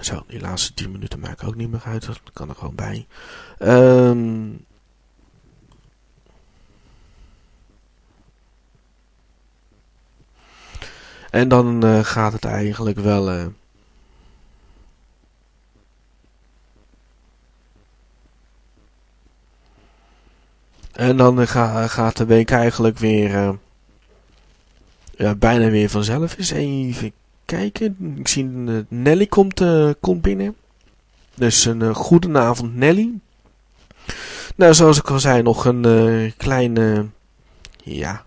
Zo, die laatste 10 minuten maak ik ook niet meer uit. Dat kan er gewoon bij. Ehm en dan uh, gaat het eigenlijk wel... Uh, en dan ga, gaat de week eigenlijk weer... ja, bijna weer vanzelf. Eens even kijken. Ik zie Nelly komt, komt binnen. Dus een uh, goedenavond Nelly. Nou, zoals ik al zei, nog een kleine, ja,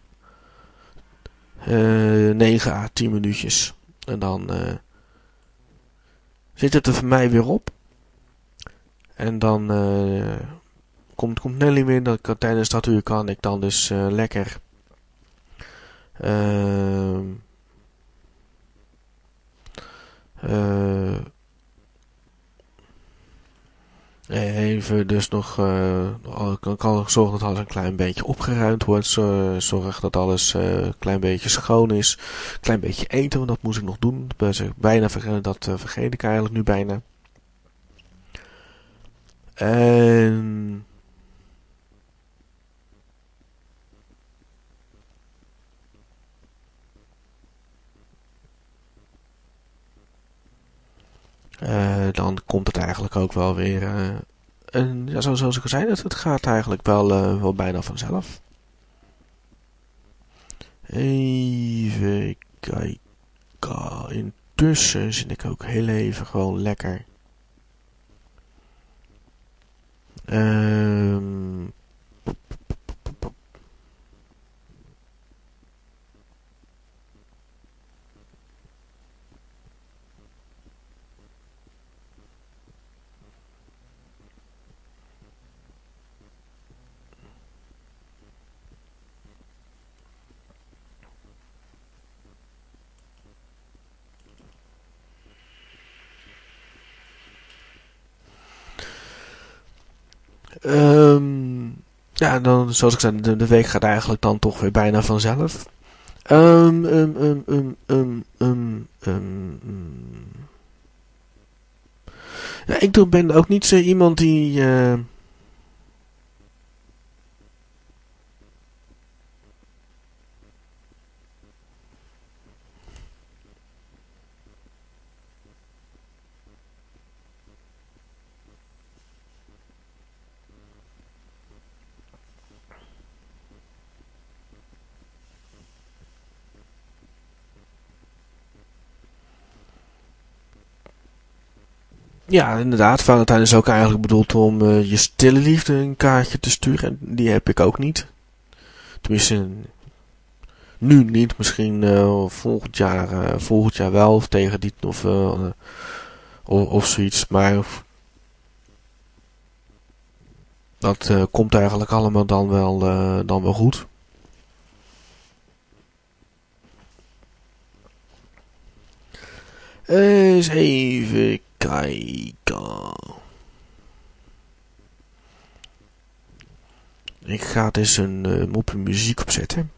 uh, 9 à 10 minuutjes. En dan zit het er voor mij weer op. En dan komt, komt Nelly weer. Dat tijdens dat uur kan ik dan dus lekker... Uh, Even dus nog, uh, kan, kan zorgen dat alles een klein beetje opgeruimd wordt. Zorg dat alles een klein beetje schoon is. Klein beetje eten, want dat moest ik nog doen. Bijna dat vergeet ik eigenlijk nu bijna. En... dan komt het eigenlijk ook wel weer. Uh, en ja, zoals, ik al zei, het, gaat eigenlijk wel, uh, wel bijna vanzelf. Even kijken. Intussen zit ik ook heel even gewoon lekker. Ehm. Um, ja, dan, zoals ik zei, de, de, week gaat eigenlijk dan toch weer bijna vanzelf. Um, um, Ja, ik ben ook niet zo iemand die... Uh, Ja, inderdaad. Valentijn is ook eigenlijk bedoeld om uh, je stille liefde een kaartje te sturen. En die heb ik ook niet. Tenminste, nu niet. Misschien uh, volgend, jaar, uh, volgend jaar wel. Of tegen die... Of, of, of, zoiets. Maar... Dat komt eigenlijk allemaal dan wel, dan wel goed. Eens even kijken. Ik ga dus een uh, muziek opzetten.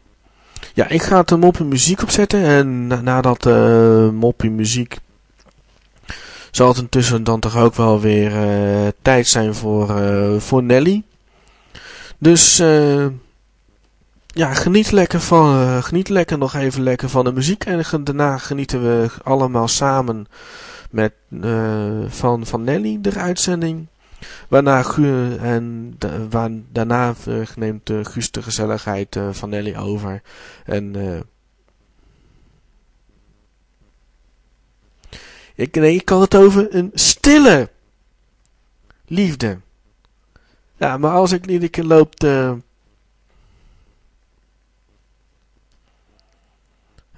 Ja, ik ga de moppie muziek opzetten. En na, nadat de uh, moppie muziek... Zal het intussen dan toch ook wel weer uh, tijd zijn voor, uh, voor Nelly. Dus... Uh, ja, geniet lekker, van, uh, geniet lekker nog even lekker van de muziek. En daarna genieten we allemaal samen met, uh, van, van Nelly, de uitzending. Waarna Gu en da daarna uh, neemt uh, Guus de gezelligheid van Nelly over. En ik, nee, ik kan het over een stille liefde. Ja, maar als ik iedere keer loop te...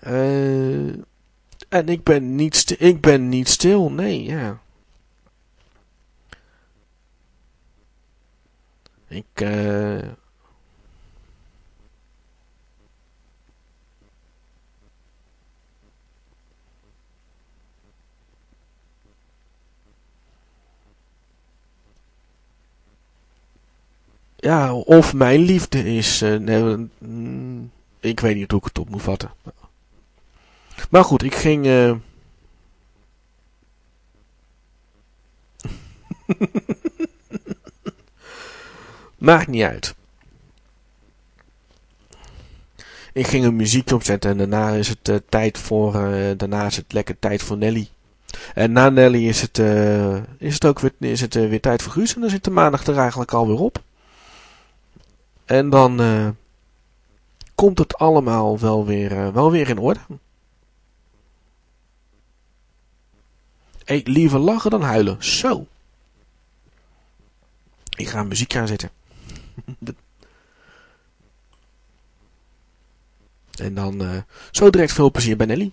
Uh, en ik ben niet, stil, ik ben niet stil, nee, ja. Ik, uh... Ja, of mijn liefde is... Uh, nee, mm, ik weet niet hoe ik het op moet vatten. Maar goed, ik ging... Uh, Maakt niet uit. Ik ging een muziek opzetten en daarna is het uh, tijd voor, uh, daarna is het lekker tijd voor Nelly. En na Nelly is het, is het ook weer, is het, weer tijd voor Guus en dan zit de maandag er eigenlijk alweer op. En dan komt het allemaal wel weer, wel weer in orde. Hey, liever lachen dan huilen. Zo. Ik ga muziek aanzetten. en dan uh, zo direct veel plezier bij Nelly.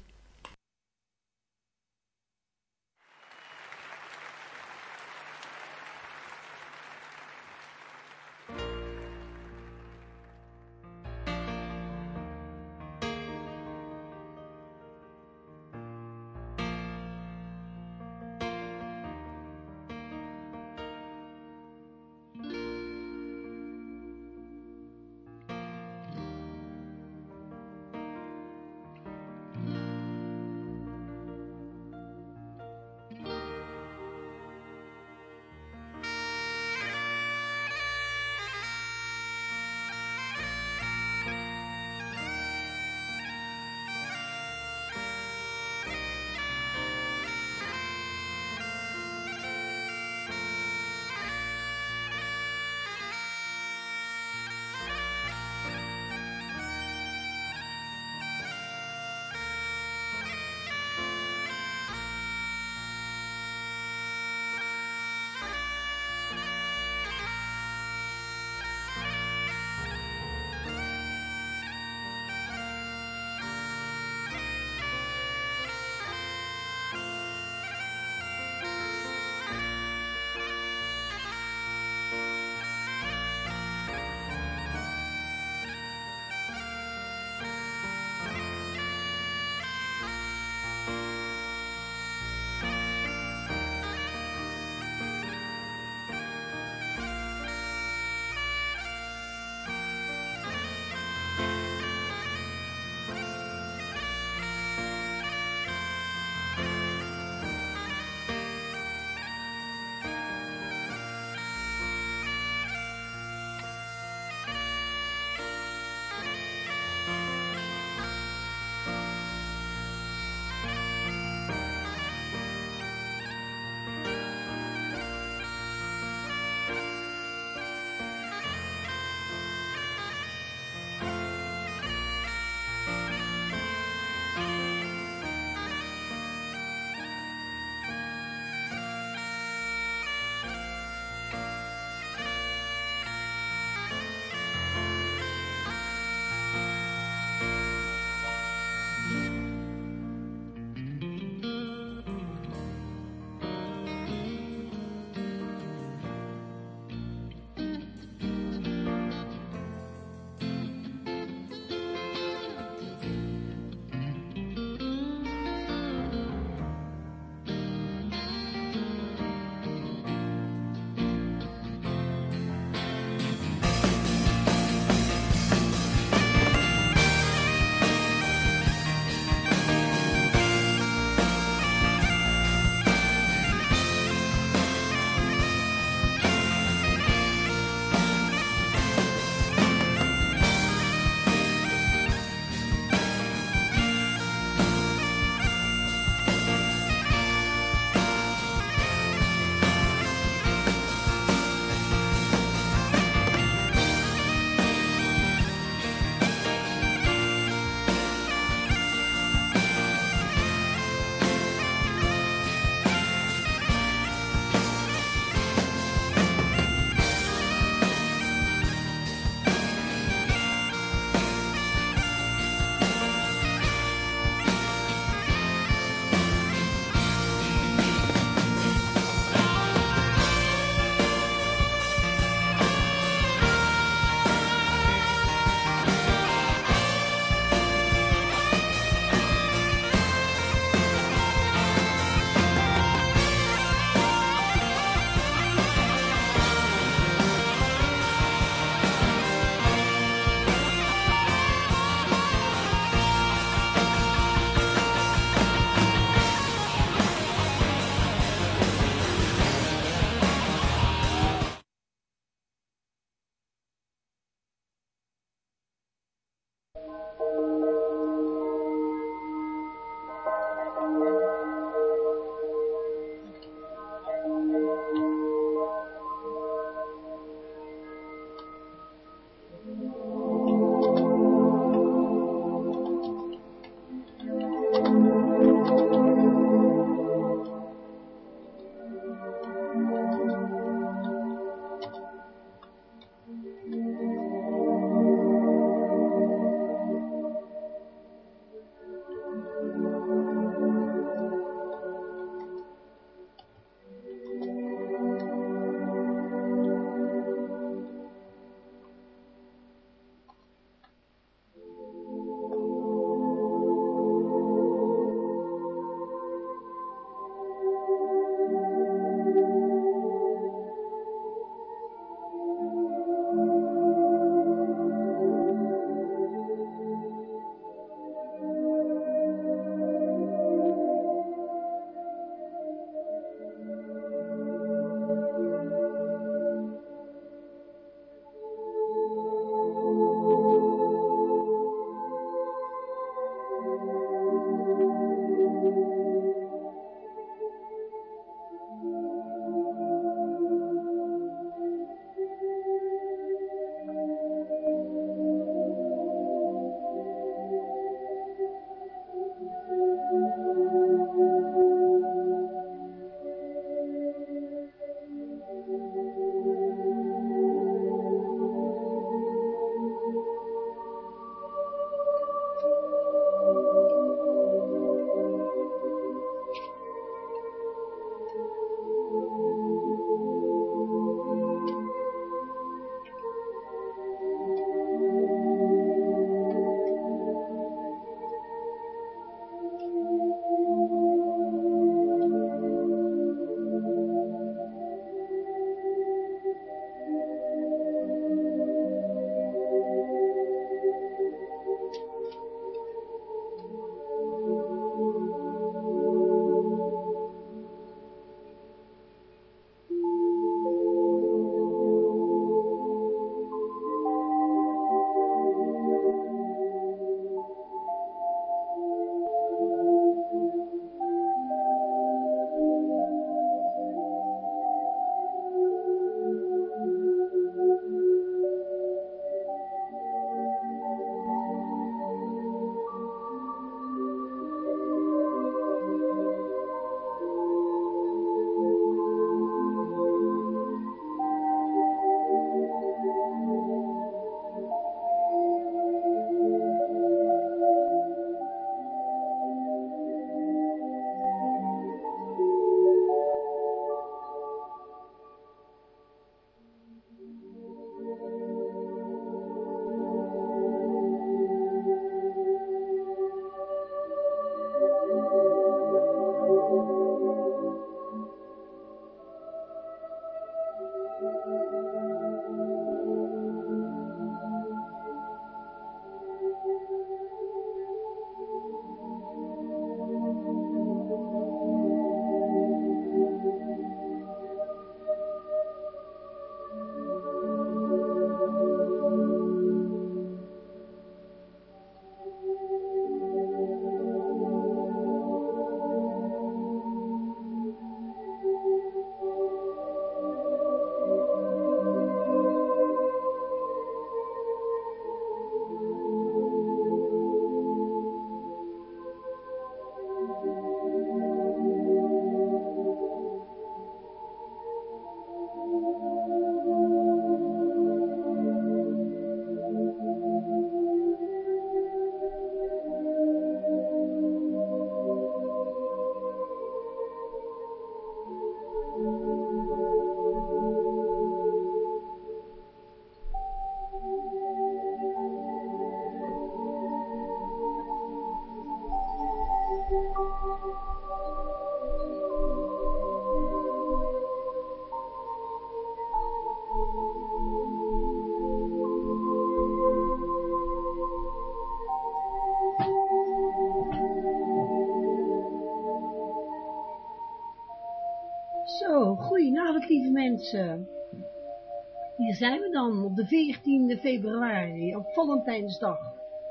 Hier zijn we dan op de 14e februari, op Valentijnsdag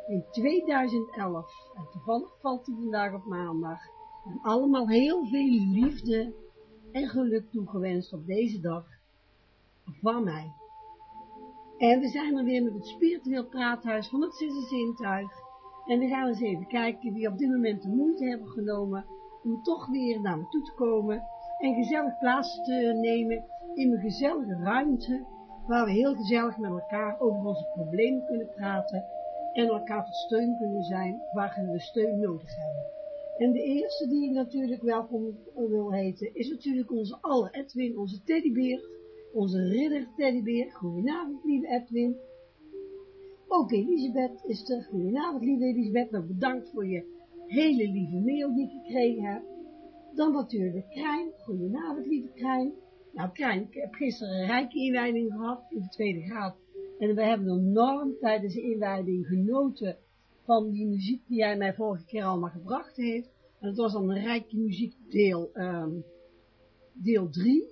in 2011. En toevallig valt hij vandaag op maandag. En allemaal heel veel liefde en geluk toegewenst op deze dag van mij. En we zijn er weer met het spiritueel praathuis van het Zintuig. En we gaan eens even kijken wie op dit moment de moeite hebben genomen om toch weer naar me toe te komen en gezellig plaats te nemen in een gezellige ruimte, waar we heel gezellig met elkaar over onze problemen kunnen praten en elkaar tot steun kunnen zijn, waar we steun nodig hebben. En de eerste die ik natuurlijk welkom wil heten, is natuurlijk onze alle Edwin, onze teddybeer, onze ridder teddybeer. Goedenavond, lieve Edwin. Ook Elisabeth is er. Goedenavond, lieve Elisabeth. Nou, bedankt voor je hele lieve mail die ik gekregen heb. Dan natuurlijk Krijn. Goedenavond, lieve Krijn. Nou, Krijn, ik heb gisteren een rijke inwijding gehad in de tweede graad. En we hebben enorm tijdens de inwijding genoten van die muziek die jij mij vorige keer allemaal gebracht heeft. En het was dan een rijke muziek deel, um, deel 3.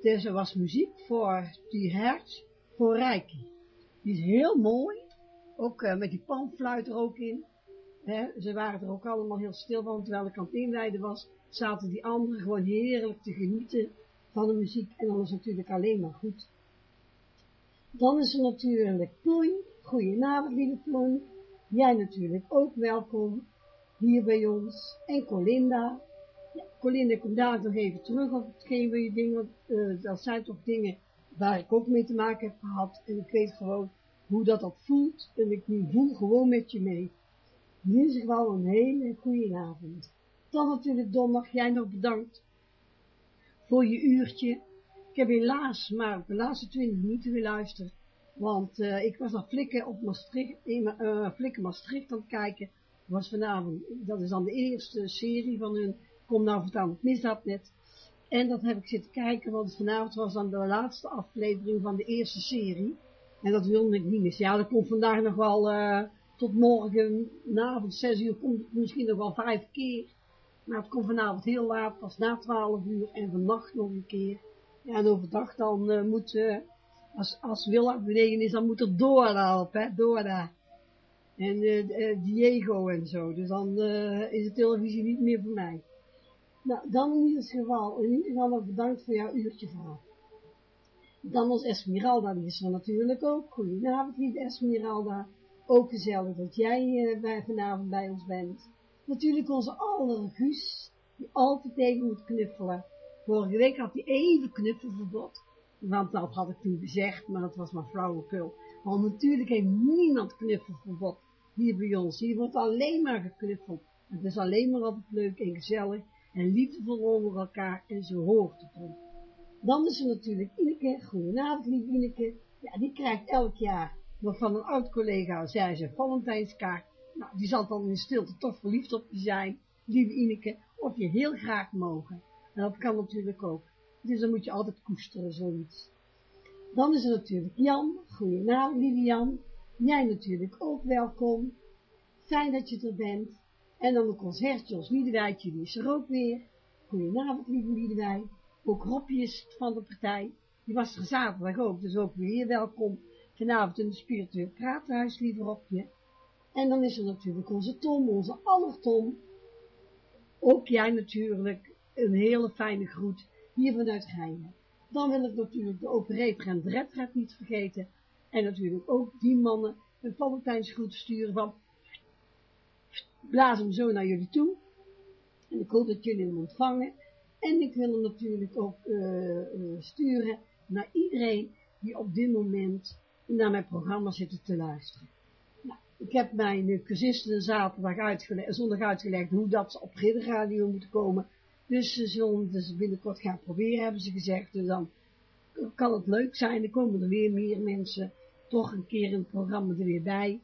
Dus er was muziek voor die hertz, voor Reiki. Die is heel mooi. Ook uh, met die panfluit er ook in. Ze waren er ook allemaal heel stil van, terwijl ik aan het inwijden was, zaten die anderen gewoon heerlijk te genieten van de muziek. En dan is natuurlijk alleen maar goed. Dan is er natuurlijk Ploen. Goedenavond, lieve Ploen. Jij natuurlijk ook welkom hier bij ons. En Colinda. Ja, Colinda komt daar nog even terug op hetgeen je dingen, uh, dat zijn toch dingen waar ik ook mee te maken heb gehad. En ik weet gewoon hoe dat dat voelt. En ik voel gewoon met je mee. Nu is wel een hele goede avond. Dan natuurlijk donderdag, jij nog bedankt voor je uurtje. Ik heb helaas maar de laatste 20 minuten geluisterd. Want uh, ik was naar Flikken op Maastricht, uh, Flikken Maastricht aan het kijken. was vanavond, dat is dan de eerste serie van hun, kom nou mis dat net. En dat heb ik zitten kijken, want vanavond was dan de laatste aflevering van de eerste serie. En dat wilde ik niet missen. Ja, dat komt vandaag nog wel uh, tot morgen, avond 6 uur, komt misschien nog wel vijf keer. Maar het komt vanavond heel laat, pas na 12 uur en vannacht nog een keer. Ja, en overdag dan uh, moet, uh, als, als Willa beneden is, dan moet er Dora op, hè, Dora. En uh, Diego en zo. Dus dan is de televisie niet meer voor mij. Nou, dan in ieder geval, in ieder geval bedankt voor jouw uurtje verhaal. Dan ons Esmeralda, die is er natuurlijk ook. Goedenavond, lieve Esmeralda. Ook gezellig dat jij bij, vanavond bij ons bent. Natuurlijk onze Guus, die altijd even moet knuffelen. Vorige week had hij even knuffelverbod. Want dat had ik toen gezegd, maar dat was maar flauwekul. Want natuurlijk heeft niemand knuffelverbod hier bij ons. Hier wordt alleen maar geknuffeld. Het is alleen maar altijd leuk en gezellig en liefdevol onder elkaar en zo hoort het ook. Dan is er natuurlijk Ineke. Goedenavond, lieve Ineke. Ja, die krijgt elk jaar nog van een oud collega, zei ze, Valentijnskaart. Nou, die zal dan in stilte toch verliefd op je zijn, lieve Ineke, of je heel graag mogen. En dat kan natuurlijk ook. Dus dan moet je altijd koesteren, zoiets. Dan is er natuurlijk Jan. Goedenavond, lieve Jan. Jij natuurlijk ook welkom. Fijn dat je er bent. En dan ook ons hertje, ons die is er ook weer. Goedenavond, lieve Liedewij. Ook Robje is van de partij. Die was er zaterdag ook, dus ook weer welkom. Vanavond in de spiritueel praathuis, lieve Robje. En dan is er natuurlijk onze Tom, onze allertom. Ook jij natuurlijk een hele fijne groet hier vanuit Geinen. Dan wil ik natuurlijk de operator en niet vergeten. En natuurlijk ook die mannen een Valentijnsgroet sturen van blaas hem zo naar jullie toe. En ik hoop dat jullie hem ontvangen. En ik wil hem natuurlijk ook uh, uh, sturen naar iedereen die op dit moment naar mijn programma zit te luisteren. Ik heb mijn cursisten zaterdag uitgelegd, zondag uitgelegd hoe dat ze op ridderradio moeten komen. Dus ze zullen dus binnenkort gaan proberen, hebben ze gezegd. Dus dan kan het leuk zijn, er komen er weer meer mensen toch een keer in het programma er weer bij.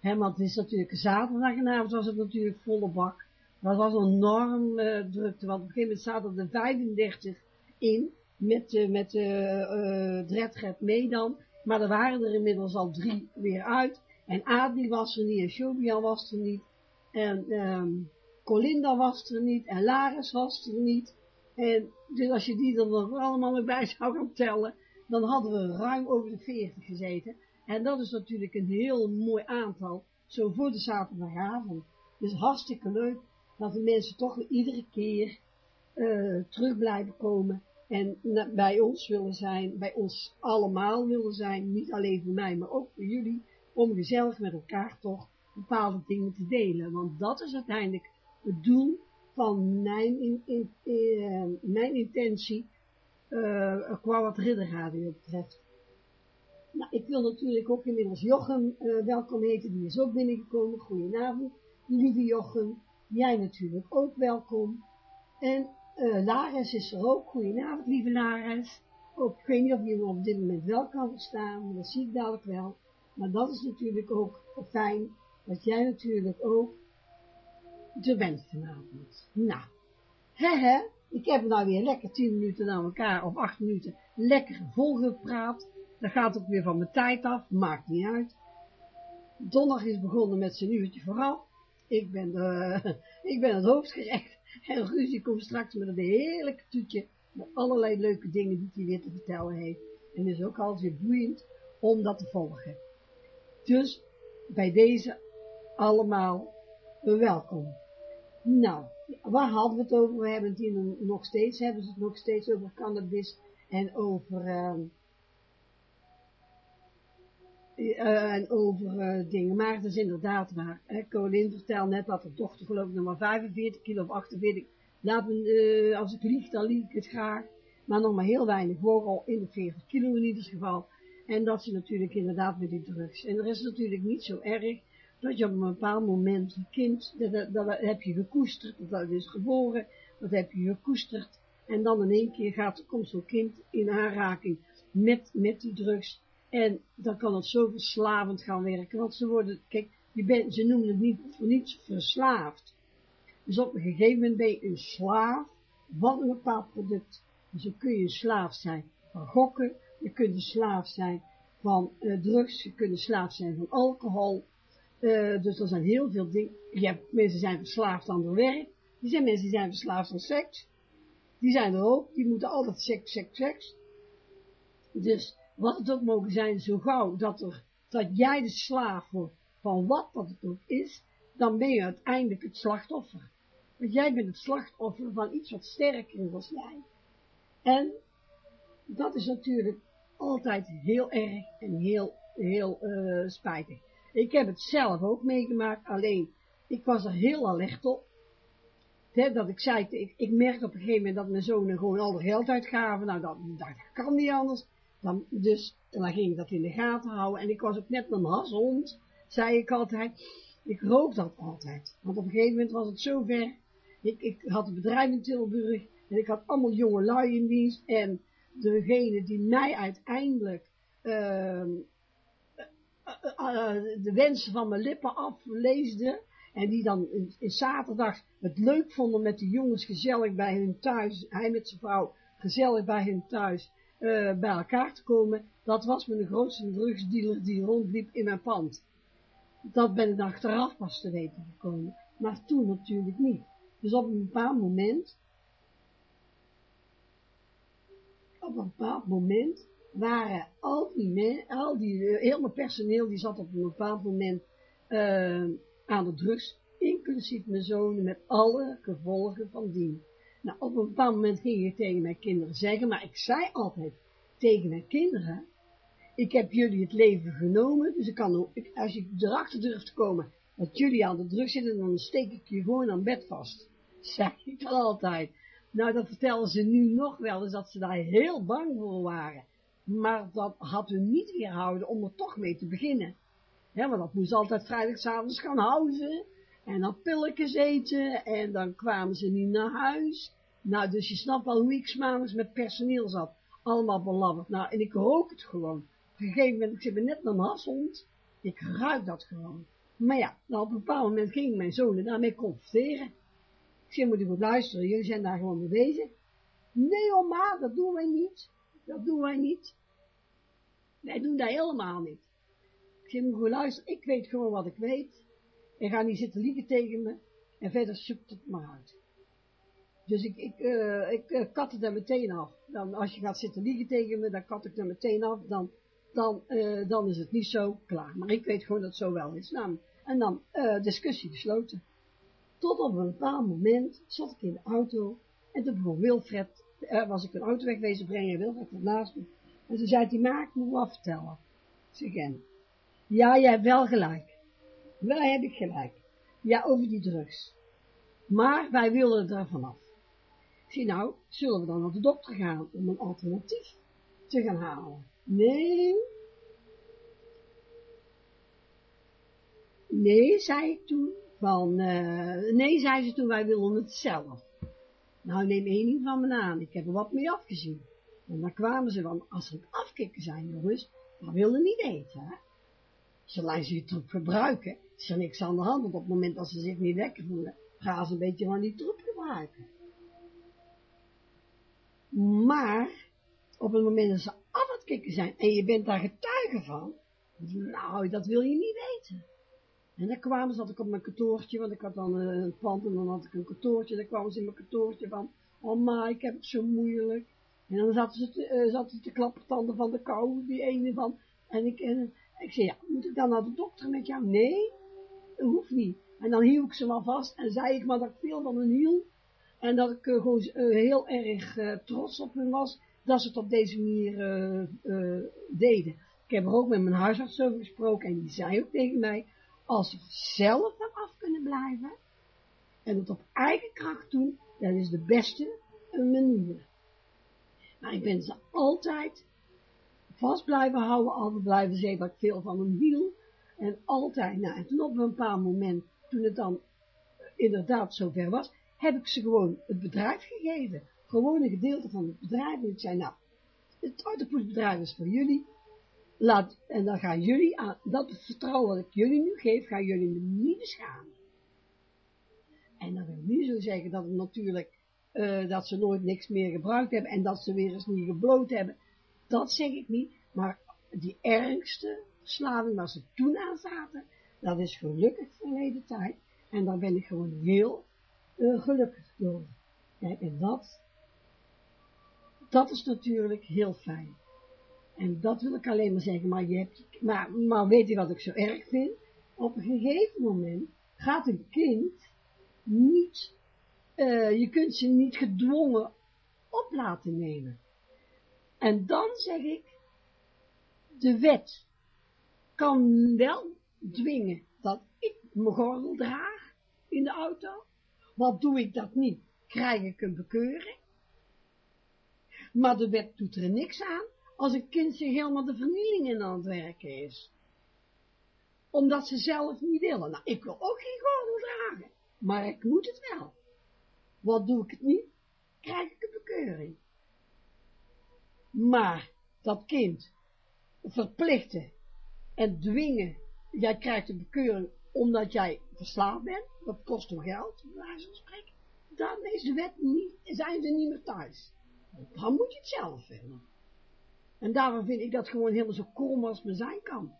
He, want het is natuurlijk zaterdag en avond was het natuurlijk volle bak. Dat was enorm uh, drukte, want op een gegeven moment zaten er 35 in, met, uh, met uh, Dredred mee dan. Maar er waren er inmiddels al drie weer uit. En Adi was er niet, en Shobian was er niet. En um, Colinda was er niet, en Laris was er niet. En dus als je die er nog allemaal nog bij zou gaan tellen, dan hadden we ruim over de 40 gezeten. En dat is natuurlijk een heel mooi aantal, zo voor de zaterdagavond. Dus hartstikke leuk dat de mensen toch iedere keer uh, terug blijven komen en bij ons willen zijn, bij ons allemaal willen zijn, niet alleen voor mij, maar ook voor jullie, om gezellig met elkaar toch bepaalde dingen te delen. Want dat is uiteindelijk het doel van mijn, in, uh, mijn intentie uh, qua wat ridderradio betreft. Nou, ik wil natuurlijk ook inmiddels Jochem uh, welkom heten, die is ook binnengekomen. Goedenavond, lieve Jochem. Jij natuurlijk ook welkom. En uh, Laris is er ook. Goedenavond, lieve Laris. Ook, ik weet niet of je op dit moment wel kan verstaan, maar dat zie ik dadelijk wel. Maar dat is natuurlijk ook fijn, dat jij natuurlijk ook er bent vanavond. Nou, hè hè, ik heb nou weer lekker 10 minuten aan elkaar, of 8 minuten, lekker volgepraat. Dat gaat ook weer van mijn tijd af, maakt niet uit. Donderdag is begonnen met zijn uurtje vooral. Ik ben, de, ik ben het hoofdgerecht. En Ruzie komt straks met een heerlijke toetje met allerlei leuke dingen die hij weer te vertellen heeft. En is ook altijd weer boeiend om dat te volgen. Dus bij deze allemaal welkom. Nou, waar hadden we het over? We hebben het hier nog steeds, hebben ze het nog steeds over cannabis en over, uh, uh, en over uh, dingen. Maar het is inderdaad waar. Hè? Colin vertelde net dat de dochter geloof ik nog maar 45 kilo of 48. Laat me, als ik lieg, dan lieg ik het graag. Maar nog maar heel weinig, al in de 40 kilo in ieder geval. En dat ze natuurlijk inderdaad met die drugs. En er is natuurlijk niet zo erg dat je op een bepaald moment een kind, dat, dat, heb je gekoesterd, dat is geboren, dat heb je gekoesterd, en dan in één keer gaat, komt zo'n kind in aanraking met, met die drugs, en dan kan het zo verslavend gaan werken, want ze worden, kijk, je bent, ze noemen het niet voor niets verslaafd. Dus op een gegeven moment ben je een slaaf van een bepaald product. Dus dan kun je een slaaf zijn van gokken, je kunt een slaaf zijn van uh, drugs, je kunt een slaaf zijn van alcohol, uh, dus er zijn heel veel dingen. Je hebt mensen zijn verslaafd aan hun werk. Die zijn mensen die zijn verslaafd aan seks. Die zijn er ook. Die moeten altijd seks, seks, seks. Dus wat het ook mogen zijn, zo gauw dat, er, dat jij de slaaf wordt van wat dat het ook is, dan ben je uiteindelijk het slachtoffer. Want jij bent het slachtoffer van iets wat sterker is dan jij. En dat is natuurlijk altijd heel erg en heel, heel uh, spijtig. Ik heb het zelf ook meegemaakt, alleen ik was er heel alert op. dat ik zei, ik, ik merkte op een gegeven moment dat mijn zonen gewoon al het geld uitgaven. Nou, dat, dat kan niet anders. Dan, dus, dan ging ik dat in de gaten houden. En ik was ook net een hashond, zei ik altijd. Ik rook dat altijd. Want op een gegeven moment was het zo ver. Ik, ik had een bedrijf in Tilburg. En ik had allemaal jonge lui in dienst. En degene die mij uiteindelijk... Uh, uh, de wensen van mijn lippen afleesde. En die dan in, zaterdag het leuk vonden met de jongens gezellig bij hun thuis. Hij met zijn vrouw gezellig bij hun thuis bij elkaar te komen. Dat was mijn grootste drugsdealer die rondliep in mijn pand. Dat ben ik achteraf pas te weten gekomen. Maar toen natuurlijk niet. Dus op een bepaald moment, op een bepaald moment, waren al die, men, al die uh, heel mijn personeel, die zat op een bepaald moment uh, aan de drugs, inclusief mijn zonen, met alle gevolgen van dien. Nou, op een bepaald moment ging ik tegen mijn kinderen zeggen, maar ik zei altijd tegen mijn kinderen, ik heb jullie het leven genomen, dus ik kan als je erachter durft te komen dat jullie aan de drugs zitten, dan steek ik je gewoon aan bed vast. Zeg ik altijd. Nou, dat vertellen ze nu nog wel eens, dat ze daar heel bang voor waren. Maar dat had hun niet weerhouden om er toch mee te beginnen. Ja, want dat moest altijd vrijdagavond gaan houden. En dan pilletjes eten. En dan kwamen ze niet naar huis. Nou, dus je snapt wel hoe ik s'maandags met personeel zat. Allemaal belabberd. Nou, en ik rook het gewoon. Op een gegeven moment, ik zit net naar mijn. Ik ruik dat gewoon. Maar ja, nou op een bepaald moment ging mijn zonen daarmee confronteren. Zei, moet je goed luisteren, jullie zijn daar gewoon mee bezig. Nee, oma, dat doen wij niet. Dat doen wij niet. Wij doen dat helemaal niet. Ik moet luisteren, ik weet gewoon wat ik weet. En ga niet zitten liegen tegen me. En verder zoekt het maar uit. Dus ik, ik, uh, ik uh, kat het er meteen af. Dan, als je gaat zitten liegen tegen me, dan kat ik er meteen af. Dan, dan, uh, dan is het niet zo klaar. Maar ik weet gewoon dat het zo wel is. Nou, en dan discussie gesloten. Tot op een bepaald moment zat ik in de auto. En toen begon Wilfred, was ik een auto wegwezen brengen. Wilfred was naast me. En toen zei hij, maar ik moet wat vertellen. Zeg en, ja, jij hebt wel gelijk. Wel heb ik gelijk. Ja, over die drugs. Maar wij willen er vanaf. Ik nou, zullen we dan naar de dokter gaan om een alternatief te gaan halen? Nee. Nee, zei ik toen. Van, uh, nee, zei ze toen, wij willen het zelf. Nou, neem één ding van me aan, ik heb er wat mee afgezien. En dan kwamen ze van, als ze het afkicken zijn, jongens, dan willen niet eten, hè. Zolang ze die troep gebruiken, is er niks aan de hand, want op het moment dat ze zich niet lekker voelen, gaan ze een beetje van die troep gebruiken. Maar, op het moment dat ze af het kikken zijn, en je bent daar getuige van, nou, dat wil je niet weten. En dan kwamen ze, had ik op mijn kantoortje, want ik had dan een pand en dan had ik een kantoortje, dan kwamen ze in mijn kantoortje van, oh ma, ik heb het zo moeilijk. En dan zaten ze te, uh, zaten te klappertanden van de kou, die ene van, en ik, en, ik zei, ja, moet ik dan naar de dokter met jou? Nee, dat hoeft niet. En dan hield ik ze maar vast en zei ik maar dat ik veel van hen hield. En dat ik uh, gewoon heel erg trots op hen was, dat ze het op deze manier deden. Ik heb er ook met mijn huisarts over gesproken en die zei ook tegen mij, als ze zelf af kunnen blijven en het op eigen kracht doen, dat is de beste manier. Maar ik ben ze altijd vast blijven houden, altijd blijven zeggen ik veel van hem hield. En altijd, nou, en toen op een bepaald moment, toen het dan inderdaad zover was, heb ik ze gewoon het bedrijf gegeven. Gewoon een gedeelte van het bedrijf. En ik zei, nou, het autopoetsbedrijf is voor jullie. Laat, en dan gaan jullie aan, dat vertrouwen dat ik jullie nu geef, gaan jullie niet beschamen. En dat wil niet zo zeggen dat het natuurlijk, uh, dat ze nooit niks meer gebruikt hebben en dat ze weer eens niet gebloot hebben. Dat zeg ik niet, maar die ergste verslaving waar ze toen aan zaten, dat is gelukkig verleden tijd. En daar ben ik gewoon heel uh, gelukkig door. Kijk, en dat, dat is natuurlijk heel fijn. En dat wil ik alleen maar zeggen, maar, je hebt, maar, weet je wat ik zo erg vind? Op een gegeven moment gaat een kind niet, uh, je kunt ze niet gedwongen op laten nemen. En dan zeg ik, de wet kan wel dwingen dat ik mijn gordel draag in de auto. Wat doe ik dat niet? Krijg ik een bekeuring? Maar de wet doet er niks aan als een kind zich helemaal de vernieling in aan het werken is. Omdat ze zelf niet willen. Nou, ik wil ook geen gordel dragen, maar ik moet het wel. Wat doe ik het niet? Krijg ik een bekeuring. Maar dat kind verplichten en dwingen, jij krijgt een bekeuring omdat jij verslaafd bent, dat kost hem geld, bij van spreken, dan is de wet niet, zijn ze niet meer thuis. Dan moet je het zelf vinden. En daarom vind ik dat gewoon helemaal zo krom als me zijn kan.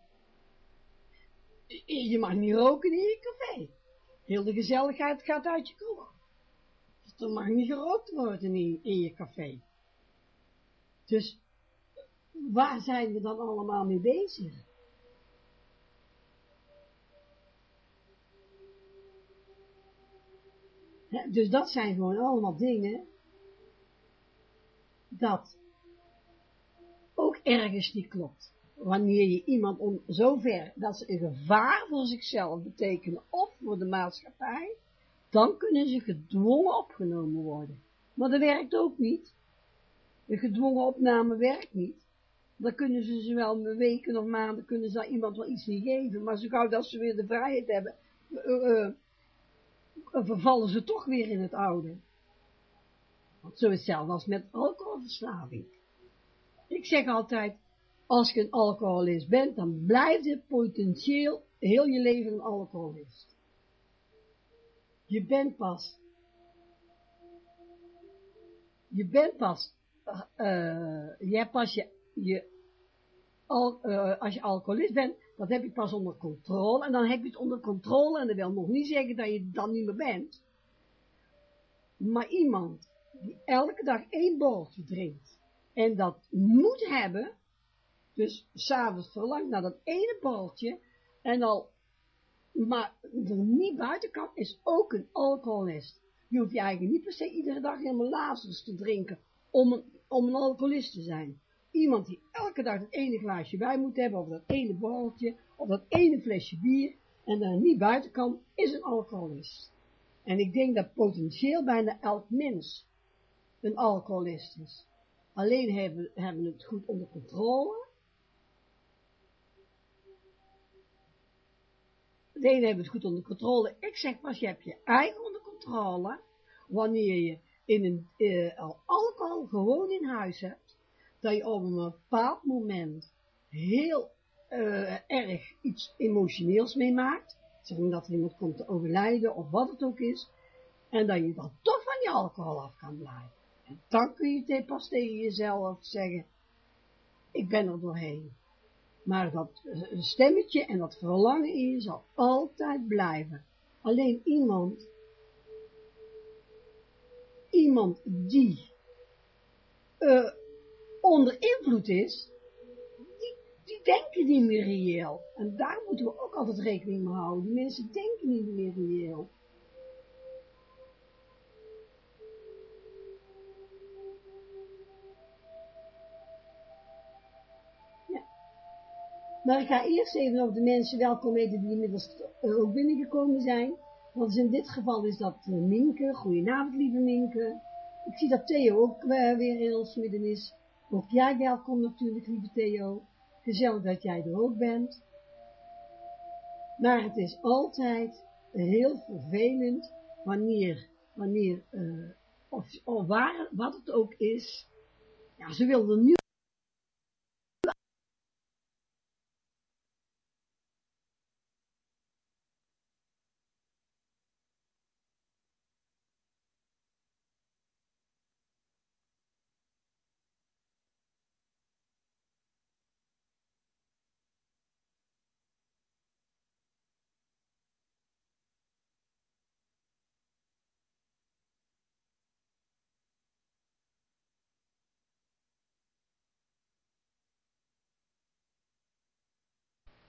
Je mag niet roken in je café. Heel de gezelligheid gaat uit je kroeg. Dus er mag niet gerookt worden in, in je café. Dus waar zijn we dan allemaal mee bezig? dus dat zijn gewoon allemaal dingen dat ergens niet klopt. Wanneer je iemand om zover dat ze een gevaar voor zichzelf betekenen of voor de maatschappij, dan kunnen ze gedwongen opgenomen worden. Maar dat werkt ook niet. De gedwongen opname werkt niet. Dan kunnen ze ze wel weken of maanden, kunnen ze iemand wel iets niet geven, maar zo gauw dat ze weer de vrijheid hebben, uh, uh, vervallen ze toch weer in het oude. Want zo is hetzelfde als met alcoholverslaving. Ik zeg altijd, als je een alcoholist bent, dan blijf je potentieel heel je leven een alcoholist. Je bent pas, je bent pas, uh, je pas je, je al, uh, als je alcoholist bent, dat heb je pas onder controle, en dan heb je het onder controle, en dat wil nog niet zeggen dat je dan niet meer bent. Maar iemand die elke dag één borreltje drinkt en dat moet hebben, dus s'avonds verlangt naar dat ene borreltje en al maar er niet buiten kan, is ook een alcoholist. Je hoeft je eigenlijk niet per se iedere dag helemaal lazers te drinken om een, om een alcoholist te zijn. Iemand die elke dag het ene glaasje bij moet hebben, of dat ene borreltje, of dat ene flesje bier, en daar niet buiten kan, is een alcoholist. En ik denk dat potentieel bijna elk mens een alcoholist is. Alleen hebben, hebben het goed onder controle. De ene heeft het goed onder controle. Ik zeg pas, je hebt je eigen onder controle, wanneer je in een uh, alcohol gewoon in huis hebt, dat je op een bepaald moment heel uh, erg iets emotioneels meemaakt, zeg maar dat er iemand komt te overlijden of wat het ook is, en dat je dan toch van die alcohol af kan blijven. Dan kun je pas tegen jezelf zeggen, ik ben er doorheen. Maar dat stemmetje en dat verlangen in je zal altijd blijven. Alleen iemand, iemand die uh, onder invloed is, die, die denken niet meer reëel. En daar moeten we ook altijd rekening mee houden. Die mensen denken niet meer reëel. Maar ik ga eerst even over de mensen welkom weten die inmiddels ook binnengekomen zijn. Want in dit geval is dat uh, Minke. Goedenavond, lieve Minke. Ik zie dat Theo ook uh, weer in ons midden is. Ook jij welkom natuurlijk, lieve Theo. Gezellig dat jij er ook bent. Maar het is altijd heel vervelend wanneer, wanneer, of, of waar, wat het ook is. Ja, ze wilden nu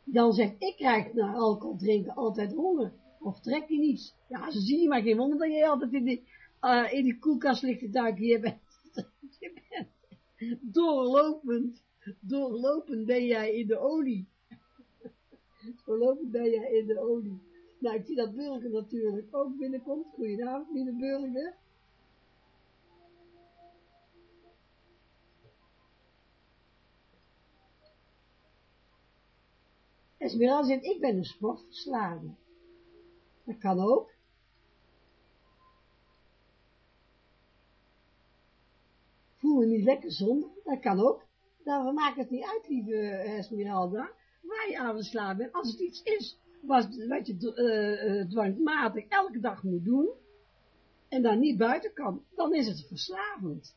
dan zegt, ik krijg na alcohol drinken altijd honger. Of trek je niets. Ja, ze zien je maar geen wonder dat je altijd in die, uh, in die koelkast ligt te duiken. Je bent, je bent doorlopend, doorlopend ben jij in de olie. doorlopend ben jij in de olie. Nou, ik zie dat Burger natuurlijk ook binnenkomt. Goedenavond, lieve Burger. Esmeralda zegt, ik ben een sportverslaafde. Dat kan ook. Voel me niet lekker zonder, dat kan ook. Dan maakt het niet uit, lieve Esmeralda, waar je aan verslaafd bent. Als het iets is wat, je uh, uh, dwangmatig elke dag moet doen, en dan niet buiten kan, dan is het verslavend.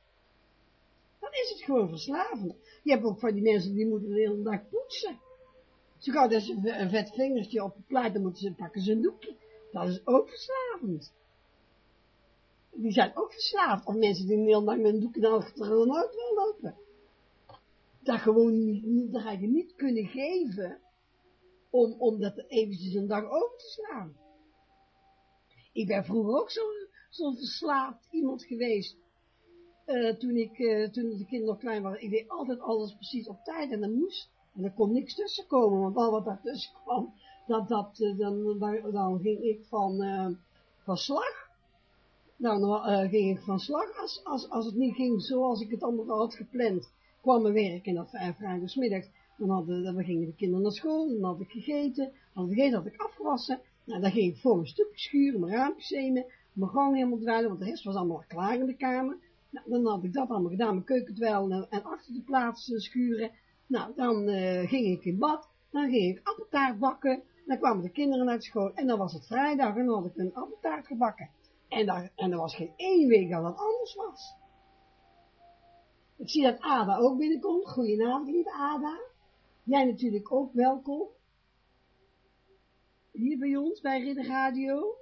Dan is het gewoon verslavend. Je hebt ook van die mensen die moeten de hele dag poetsen. Zo gauw dat ze een vet vingertje op het plaat, dan moeten ze pakken ze een doekje. Dat is ook verslavend. Die zijn ook verslaafd. Of mensen die hele dag met een doekje achter een auto lopen. Dat gewoon niet, dat ga je niet kunnen geven, om, om dat eventjes een dag over te slaan. Ik ben vroeger ook zo'n zo verslaafd iemand geweest. Uh, toen ik, uh, toen de kinderen nog klein waren, ik deed altijd alles precies op tijd en dan moest. En er kon niks tussen komen, want al wat daartussen kwam, dat, dat, dan, dan, dan ging ik van, uh, van slag. Nou, dan uh, ging ik van slag als, als, als het niet ging zoals ik het allemaal had gepland. Kwam mijn werk en dat vrijdagsmiddag, dan, hadden, dan gingen de kinderen naar school, dan had ik gegeten, had ik gegeten, had ik afgewassen. Nou, dan ging ik voor mijn stukje schuren, mijn raampjes zemen, mijn gang helemaal dweilen, want de rest was allemaal klaar in de kamer. Nou, dan had ik dat allemaal gedaan, mijn keuken dweilen en achter de plaats schuren. Nou, dan uh, ging ik in bad, dan ging ik appeltaart bakken, dan kwamen de kinderen uit school en dan was het vrijdag en dan had ik een appeltaart gebakken. En, daar, en er was geen één week dat het anders was. Ik zie dat Ada ook binnenkomt. Goedenavond, lieve Ada. Jij natuurlijk ook welkom. Hier bij ons, bij Ridder Radio.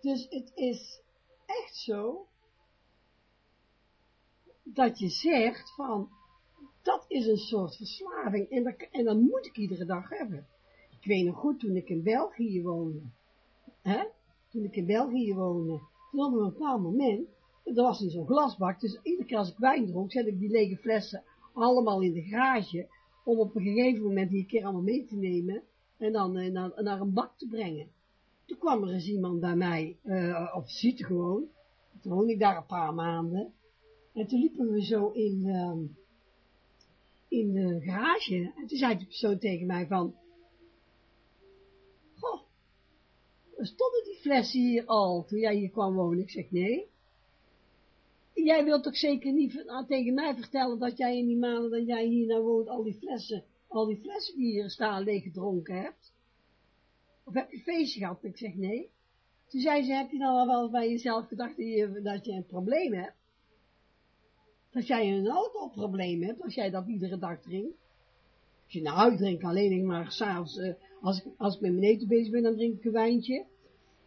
Dus het is echt zo dat je zegt van, dat is een soort verslaving en dat, en moet ik iedere dag hebben. Ik weet nog goed, toen ik in België woonde, hè, toen ik in België woonde, toen op een bepaald moment, er was niet zo'n glasbak, dus iedere keer als ik wijn dronk, zet ik die lege flessen allemaal in de garage, om op een gegeven moment die keer allemaal mee te nemen, en dan eh, naar, naar, een bak te brengen. Toen kwam er eens iemand bij mij, uh, op visite gewoon, toen woonde ik daar een paar maanden, en toen liepen we zo in, uh, in de garage, en toen zei die persoon tegen mij van, goh, stonden die flessen hier al, toen jij hier kwam wonen? Ik zeg, nee. Jij wilt toch zeker niet ah, tegen mij vertellen dat jij in die maanden dat jij hier nou woont, al die flessen, al die flessen die hier staan leeg gedronken hebt? Of heb je feestje gehad? Ik zeg, nee. Toen zei ze, heb je dan wel bij jezelf gedacht dat je een probleem hebt? Dat jij een alcoholprobleem hebt, als jij dat iedere dag drinkt? Als je nou, ik alleen maar s'avonds, uh, als, ik, als ik met mijn eten bezig ben, dan drink ik een wijntje,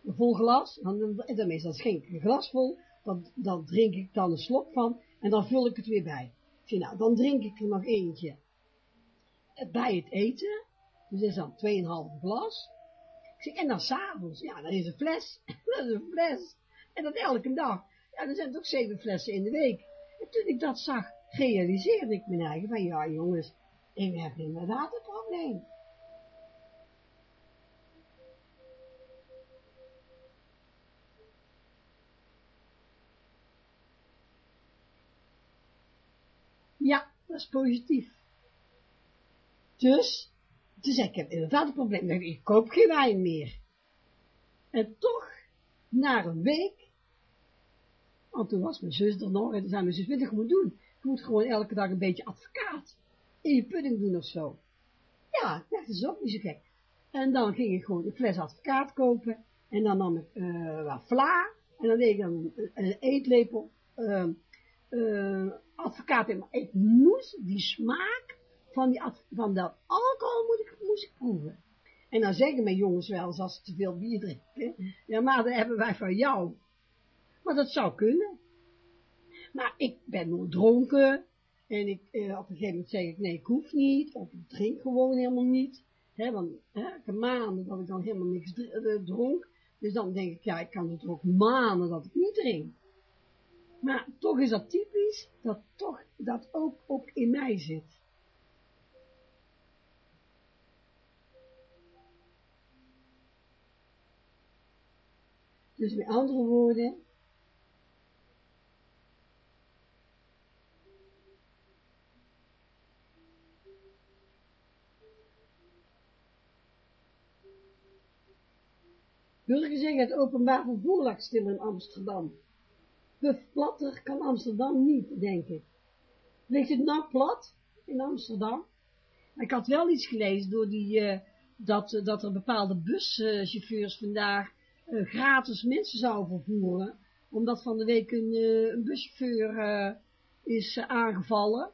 een vol glas, dan, dan meestal schenk ik een glas vol, dan, dan drink ik dan een slok van, en dan vul ik het weer bij. Zeg, nou, dan drink ik er nog eentje. Bij het eten, dus dat is dan 2,5 glas, ik zeg, en dan s'avonds, ja, dan is een fles, dat is een fles, en dat elke dag, ja, dan zijn het ook zeven flessen in de week. En toen ik dat zag, realiseerde ik me eigen van, ja jongens, ik heb inderdaad een probleem. Ja, dat is positief. Dus, dus ik heb inderdaad een probleem. Ik koop geen wijn meer. En toch, na een week, want toen was mijn zus er nog, en toen zei mijn zus, weet je moet doen? Je moet gewoon elke dag een beetje advocaat in je pudding doen of zo. Ja, dat is ook niet zo gek. En dan ging ik gewoon een fles advocaat kopen, en dan nam ik uh, wat vla, en dan deed ik dan een, eetlepel uh, uh, advocaat in. Maar ik moest die smaak van, die, van dat alcohol moet ik, moest ik proeven. En dan zeggen mijn jongens wel als ze te veel bier drinken, ja maar dat hebben wij van jou. Dat zou kunnen. Maar ik ben nooit dronken. En ik, eh, op een gegeven moment zeg ik, nee, ik hoef niet. Of ik drink gewoon helemaal niet. Hè, want hè, maanden dat ik dan helemaal niks uh, dronk. Dus dan denk ik, ja, ik kan het ook maanden dat ik niet drink. Maar toch is dat typisch, dat toch, dat ook, ook in mij zit. Dus met andere woorden, Burger zeggen het openbaar vervoer lag stil in Amsterdam. Puf platter kan Amsterdam niet, denk ik. Ligt het nou plat in Amsterdam? Ik had wel iets gelezen door die, uh, dat, dat er bepaalde buschauffeurs vandaag uh, gratis mensen zouden vervoeren, omdat van de week een, uh, een buschauffeur is aangevallen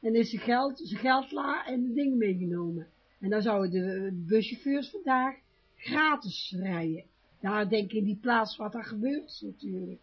en is zijn geld, zijn geldla en de dingen meegenomen. En dan zouden de buschauffeurs vandaag gratis rijden. Daar denk ik in die plaats wat er gebeurt natuurlijk.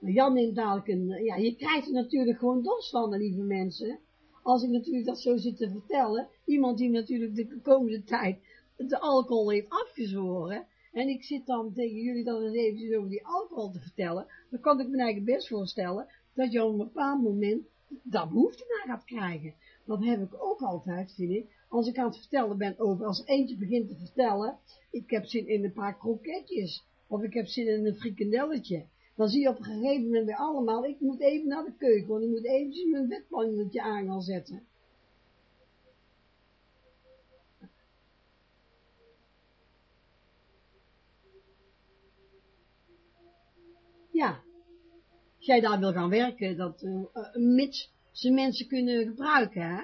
Jan neemt dadelijk een, ja, je krijgt er natuurlijk gewoon dorst van, lieve mensen. Als ik natuurlijk dat zo zit te vertellen, iemand die natuurlijk de komende tijd de alcohol heeft afgezworen, en ik zit dan tegen jullie dan eens even over die alcohol te vertellen, dan kan ik me eigenlijk best voorstellen, dat je op een bepaald moment daar behoefte naar gaat krijgen. Dat heb ik ook altijd, vind ik, als ik aan het vertellen ben over, als eentje begint te vertellen, ik heb zin in een paar kroketjes, of ik heb zin in een frikandelletje, dan zie je op een gegeven moment bij allemaal, ik moet even naar de keuken, want ik moet eventjes mijn bedpannetje aan gaan zetten. Ja, als jij daar wil gaan werken, dat, uh, mits ze mensen kunnen gebruiken, hè.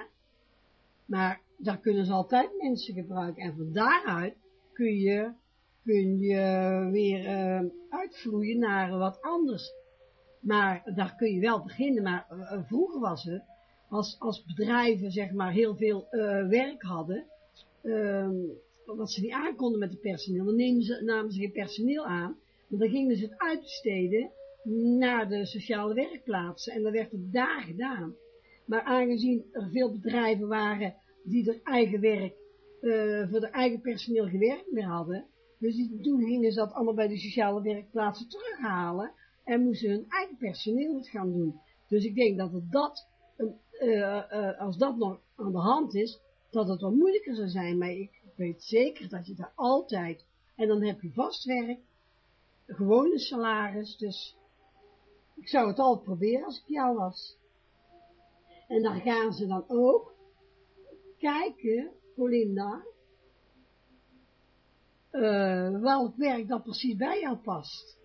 Maar daar kunnen ze altijd mensen gebruiken. En van daaruit kun je, kun je weer uh, uitvloeien naar wat anders. Maar daar kun je wel beginnen. Maar uh, vroeger was het, als, als bedrijven zeg maar heel veel werk hadden, ehm, wat ze niet aankonden met het personeel, dan nemen ze, namen ze geen personeel aan, maar dan gingen ze het uitbesteden naar de sociale werkplaatsen en dan werd het daar gedaan. Maar aangezien er veel bedrijven waren die er eigen werk, uh, voor de eigen personeel gewerkt meer hadden, dus die, toen gingen ze dat allemaal bij de sociale werkplaatsen terughalen en moesten hun eigen personeel het gaan doen. Dus ik denk dat het dat, uh, uh, als dat nog aan de hand is, dat het wat moeilijker zou zijn. Maar ik weet zeker dat je daar altijd, en dan heb je vast werk, gewone salaris, dus ik zou het altijd proberen als ik jou was. En dan gaan ze dan ook kijken, Colinda, uh, welk werk dat precies bij jou past.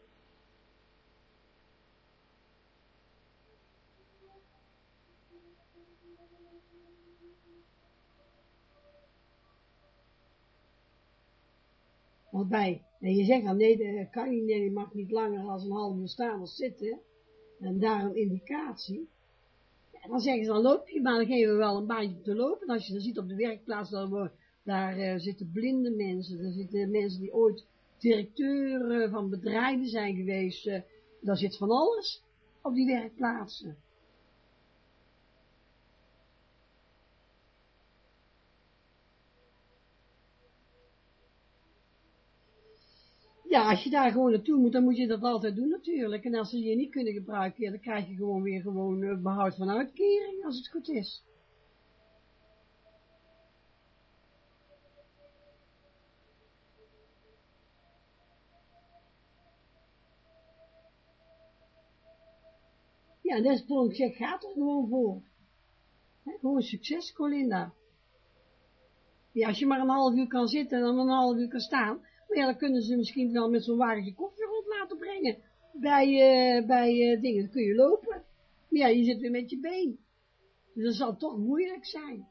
Want bij, en je zegt dan, nee, dat kan niet, nee, je mag niet langer dan een half uur staan of zitten, en daar een indicatie. Dan zeggen ze, dan loop je, maar dan geven we wel een baantje te lopen. En als je dan ziet op de werkplaats, dan, daar uh, zitten blinde mensen, daar zitten mensen die ooit directeur van bedrijven zijn geweest, uh, daar zit van alles op die werkplaatsen. Ja, als je daar gewoon naartoe moet, dan moet je dat altijd doen natuurlijk. En als ze je niet kunnen gebruiken, dan krijg je gewoon weer gewoon uh, behoud van uitkering, als het goed is. Ja, dat is zeg, gaat er gewoon voor. Gewoon succes, Colinda. Ja, als je maar een half uur kan zitten en dan een half uur kan staan, maar ja, dan kunnen ze misschien wel met zo'n wagentje koffie rond laten brengen. Bij, uh, bij uh, dingen, dan kun je lopen. Maar ja, je zit weer met je been. Dus dat zal toch moeilijk zijn.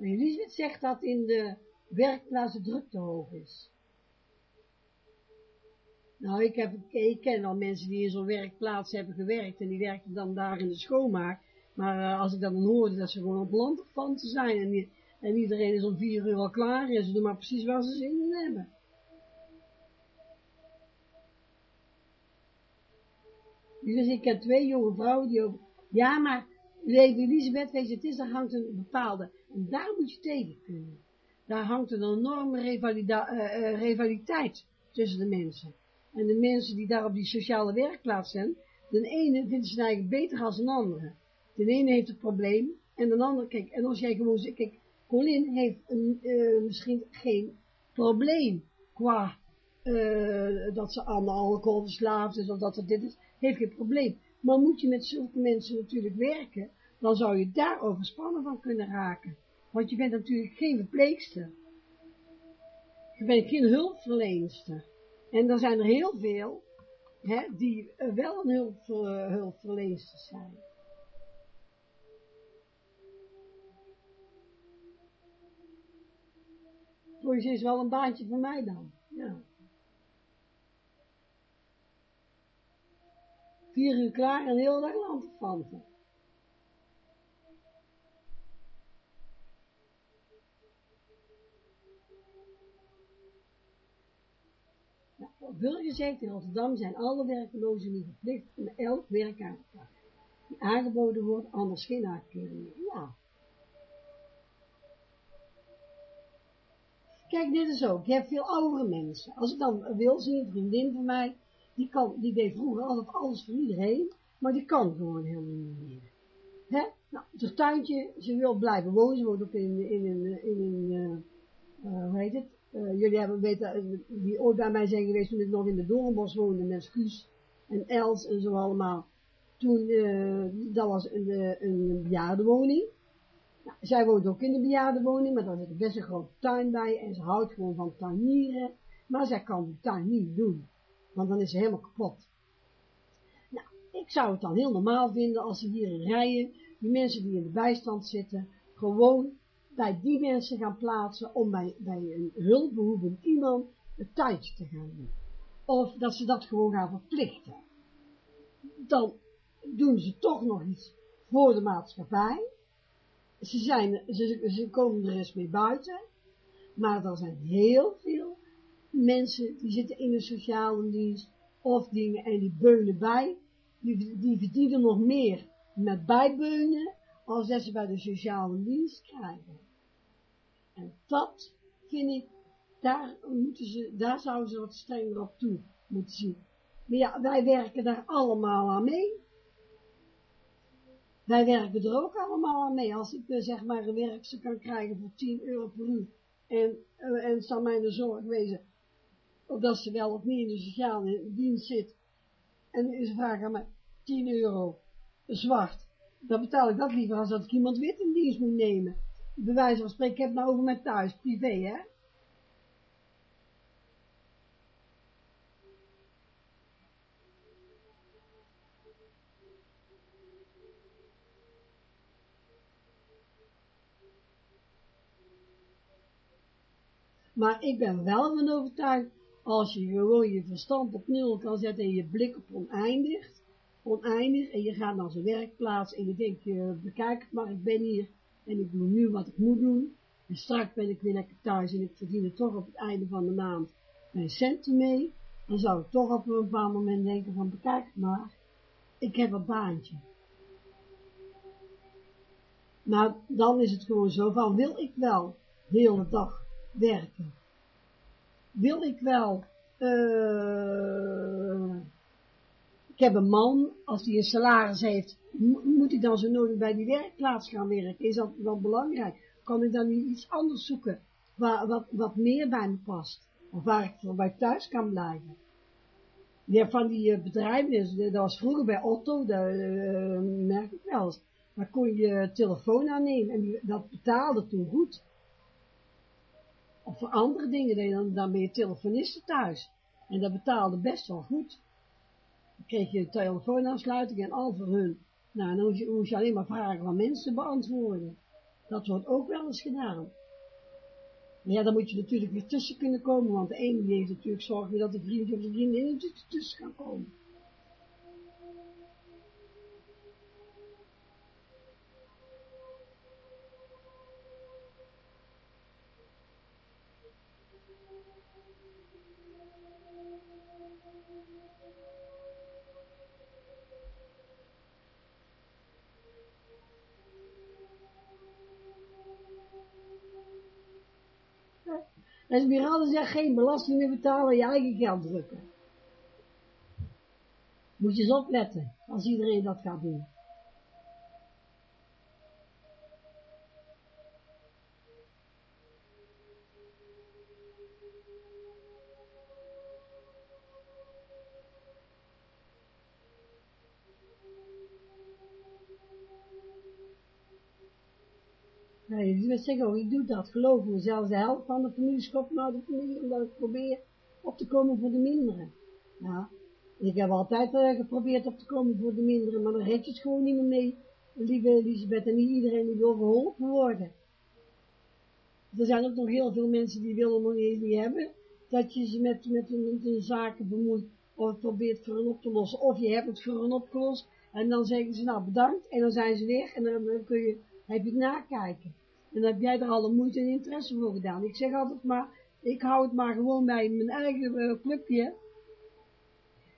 Elisabeth zegt dat in de werkplaats de druk te hoog is. Nou, ik, heb, ik ken al mensen die in zo'n werkplaats hebben gewerkt en die werkten dan daar in de schoonmaak. Maar uh, als ik dan hoorde dat ze gewoon op land van te zijn en, en iedereen is om vier uur al klaar en ze doen maar precies waar ze zin in hebben. Dus ik heb twee jonge vrouwen die ook, ja maar, Lady Elisabeth, weet je, het is, daar hangt een bepaalde, en daar moet je tegen kunnen. Daar hangt een enorme uh, uh, rivaliteit tussen de mensen. En de mensen die daar op die sociale werkplaats zijn, de ene vindt zijn eigen beter als een andere. De ene heeft het probleem en de andere, kijk, en als jij gewoon zegt, kijk, Colin heeft een, uh, misschien geen probleem qua uh, dat ze aan alcohol verslaafd is of dat er dit is, heeft geen probleem. Maar moet je met zulke mensen natuurlijk werken, dan zou je daar overspannen van kunnen raken. Want je bent natuurlijk geen verpleegster. Je bent geen hulpverlenster. En er zijn er heel veel, hè, die wel een hulp, zijn. Politie is wel een baantje voor mij dan. Ja. Vier uur klaar en heel dag. Nou, op gezegd, in Rotterdam zijn alle werklozen nu verplicht om elk werk aan te pakken. Die aangeboden wordt, anders geen uitkering Ja, Kijk, dit is ook, je hebt veel oudere mensen. Als ik dan wil zien, een vriendin van mij, die, kan, die deed vroeger altijd alles voor iedereen, maar die kan gewoon helemaal niet meer. Hè? Nou, het tuintje, ze wil blijven wonen, ze woont ook in, in, in, in een, uh, uh, hoe heet het, uh, jullie hebben weten, die ooit bij mij zijn geweest toen ik nog in de Doornbos woonde, met en Els en zo allemaal. Toen, dat was een, een bejaardenwoning. Zij woont ook in de bejaardenwoning, maar daar zit best een grote tuin bij en ze houdt gewoon van tuinieren. Maar zij kan die tuin niet doen, want dan is ze helemaal kapot. Nou, ik zou het dan heel normaal vinden als ze hier in rijen, die mensen die in de bijstand zitten, gewoon bij die mensen gaan plaatsen om bij, bij een hulpbehoevend iemand het tuintje te gaan doen. Of dat ze dat gewoon gaan verplichten. Dan doen ze toch nog iets voor de maatschappij. Ze, zijn, ze, komen er eens mee buiten, maar er zijn heel veel mensen die zitten in de sociale dienst of dingen en die beunen bij, die, die verdienen nog meer met bijbeunen als dat ze bij de sociale dienst krijgen. En dat vind ik, daar, moeten ze, daar zouden ze wat strenger op toe moeten zien. Maar ja, wij werken daar allemaal aan mee. Wij werken er ook allemaal aan mee. Als ik uh, zeg maar een werkster kan krijgen voor 10 euro per uur en, uh, en zal mij de zorg wezen, of dat ze wel of niet in de sociale dienst zit, en ze vragen aan mij 10 euro zwart, dan betaal ik dat liever als dat ik iemand wit in dienst moet nemen. Bij wijze van spreken, ik heb het nou over mijn thuis, privé, hè. Maar ik ben wel van overtuigd, als je gewoon je verstand op nul kan zetten en je blik op oneindig, oneindig, en je gaat naar zo'n werkplaats en je denkt, je bekijk het maar, ik ben hier en ik doe nu wat ik moet doen, en straks ben ik weer lekker thuis en ik verdien er toch op het einde van de maand mijn centen mee, dan zou ik toch op een bepaald moment denken van, bekijk het maar, ik heb een baantje. Maar dan is het gewoon zo van, wil ik wel de hele dag werken? Wil ik wel, uh, ik heb een man, als hij een salaris heeft, moet hij dan zo nodig bij die werkplaats gaan werken? Is dat wel belangrijk? Kan ik dan niet iets anders zoeken, waar, wat, wat meer bij me past? Of waar ik voor bij thuis kan blijven? Ja, van die uh, bedrijven, dat was vroeger bij Otto, dat uh, merk ik wel eens. Daar kon je telefoon aannemen en die, dat betaalde toen goed. Of voor andere dingen, dan, dan ben je telefonisten thuis. En dat betaalde best wel goed. Dan kreeg je telefoonaansluiting en al voor hun. Nou, dan moest je, alleen maar vragen van mensen beantwoorden. Dat wordt ook wel eens gedaan. Maar ja, dan moet je natuurlijk weer tussen kunnen komen, want de ene die heeft natuurlijk zorgen dat de vriendje of de vriendin er tussen gaan komen. En Miranda zegt geen belasting meer betalen, je eigen geld drukken. Moet je eens opletten, als iedereen dat gaat doen. Wil zeggen, oh, ik doe dat, geloof me, zelfs de helft van de familie schopt naar de familie, omdat ik probeer op te komen voor de minderen. Ja, ik heb altijd uh, geprobeerd op te komen voor de minderen, maar dan red je het gewoon niet meer mee, lieve Elisabeth, en niet iedereen die wil geholpen worden. Er zijn ook nog heel veel mensen die willen nog niet hebben, dat je ze met, met, met hun zaken bemoeit, of probeert voor hen op te lossen, of je hebt het voor hen opgelost, en dan zeggen ze, nou bedankt, en dan zijn ze weg, en dan kun je, heb je het nakijken. En heb jij er alle moeite en interesse voor gedaan. Ik zeg altijd maar, ik hou het maar gewoon bij mijn eigen uh, clubje.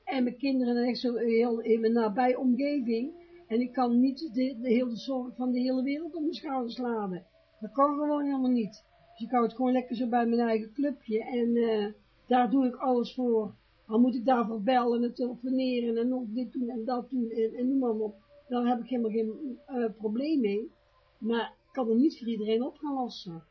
En mijn kinderen echt zo heel in mijn nabij omgeving. En ik kan niet de, hele zorg van de hele wereld op mijn schouders laden. Dat kan gewoon helemaal niet. Dus ik hou het gewoon lekker zo bij mijn eigen clubje. En uh, daar doe ik alles voor. Dan moet ik daarvoor bellen en telefoneren en nog dit doen en dat doen en, en noem maar op. Daar heb ik helemaal geen uh, probleem mee. Maar kan er niet voor iedereen op gaan lossen.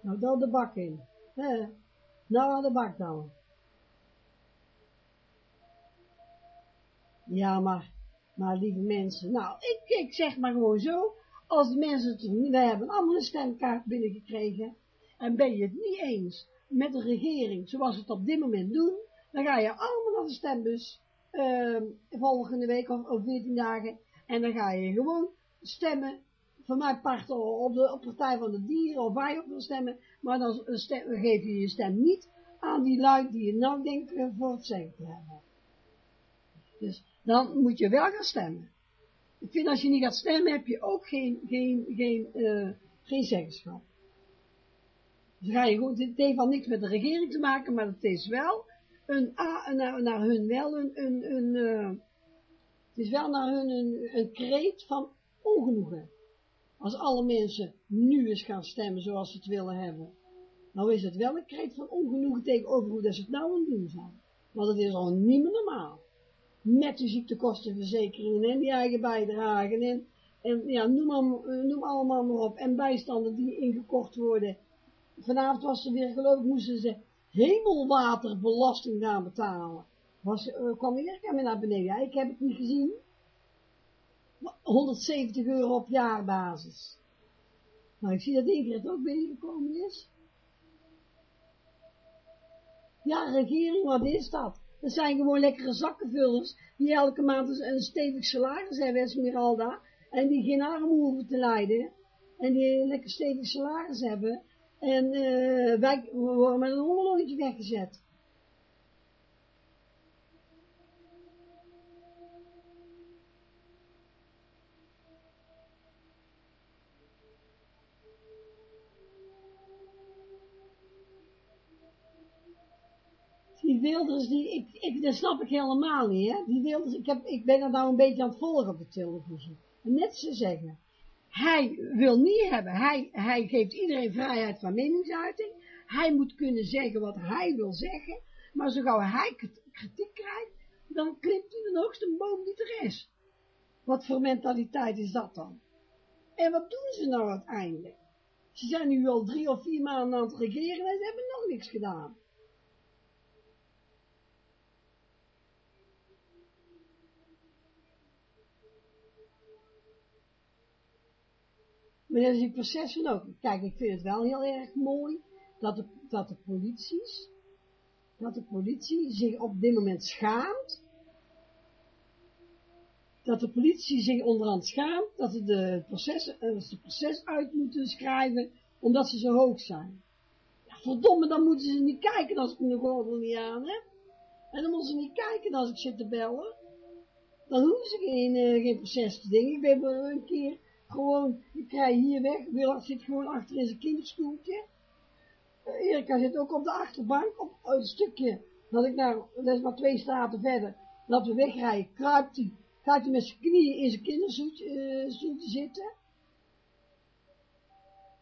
Nou, dan de bak in. He. Nou, aan de bak dan. Ja, maar, maar lieve mensen, nou, ik, ik zeg maar gewoon zo, als de mensen het hebben allemaal een stemkaart binnengekregen, en ben je het niet eens met de regering, zoals we het op dit moment doen, Dan ga je allemaal naar de stembus uh, volgende week of, of 14 dagen. En dan ga je gewoon stemmen. Voor mijn part op de op Partij van de Dieren of waar je op wil stemmen. Maar dan geef je je stem niet aan die lui die je nou denkt voor het zeggen te hebben. Dus dan moet je wel gaan stemmen. Ik vind als je niet gaat stemmen heb je ook geen, geen, geen, uh, geen zeggenschap. Dus je goed, het heeft al niks met de regering te maken, maar het is wel een, naar, naar hun wel een, een, een uh, het is wel naar hun een, een kreet van ongenoegen. Als alle mensen nu eens gaan stemmen zoals ze het willen hebben, nou is het wel een kreet van ongenoegen tegenover hoe dat ze het nou aan doen zijn. Want het is al niet meer normaal. Met de ziektekostenverzekeringen en die eigen bijdragen en, en ja, noem, al, noem allemaal maar op. En bijstanden die ingekocht worden. Vanavond was er weer, geloof ik, moesten ze hemelwaterbelasting gaan betalen. Was, uh, kwam Erika mee naar beneden? Ik heb het niet gezien. 170 euro op jaarbasis. Nou, ik zie dat Ingrid ook binnengekomen is. Ja, regering, wat is dat? Dat zijn gewoon lekkere zakkenvullers, die elke maand een stevig salaris hebben, Esmeralda, en die geen armoede hoeven te lijden, en die een lekker stevig salaris hebben, en uh, wij worden met een hongerloontje weggezet. Wilders, die, ik, ik, dat snap ik helemaal niet, hè. Die Wilders, ik, heb, ik ben er nou een beetje aan het volgen op de televisie. Net ze zeggen, hij wil niet hebben, hij, hij geeft iedereen vrijheid van meningsuiting, hij moet kunnen zeggen wat hij wil zeggen, maar zo gauw hij kritiek krijgt, dan klimt hij de hoogste boom die er is. Wat voor mentaliteit is dat dan? En wat doen ze nou uiteindelijk? Ze zijn nu al drie of vier maanden aan het regeren en ze hebben nog niks gedaan. Maar die processen ook. Kijk, ik vind het wel heel erg mooi dat de, dat de polities, dat de politie zich op dit moment schaamt, dat de politie zich onderhand schaamt, dat ze de processen, uh, het proces uit moeten schrijven, omdat ze zo hoog zijn. Ja, verdomme, dan moeten ze niet kijken als ik mijn gordel niet aan heb. En dan moeten ze niet kijken als ik zit te bellen. Dan hoeven ze geen, uh, geen proces te dingen. Ik ben een keer gewoon, ik krijg hier weg, Willard zit gewoon achter in zijn kinderstoeltje. Uh, Erika zit ook op de achterbank, op een stukje, dat ik nou, dat is maar twee straten verder, dat we wegrijden, kruipt hij, gaat hij met zijn knieën in zijn kinderstoeltje uh, zitten.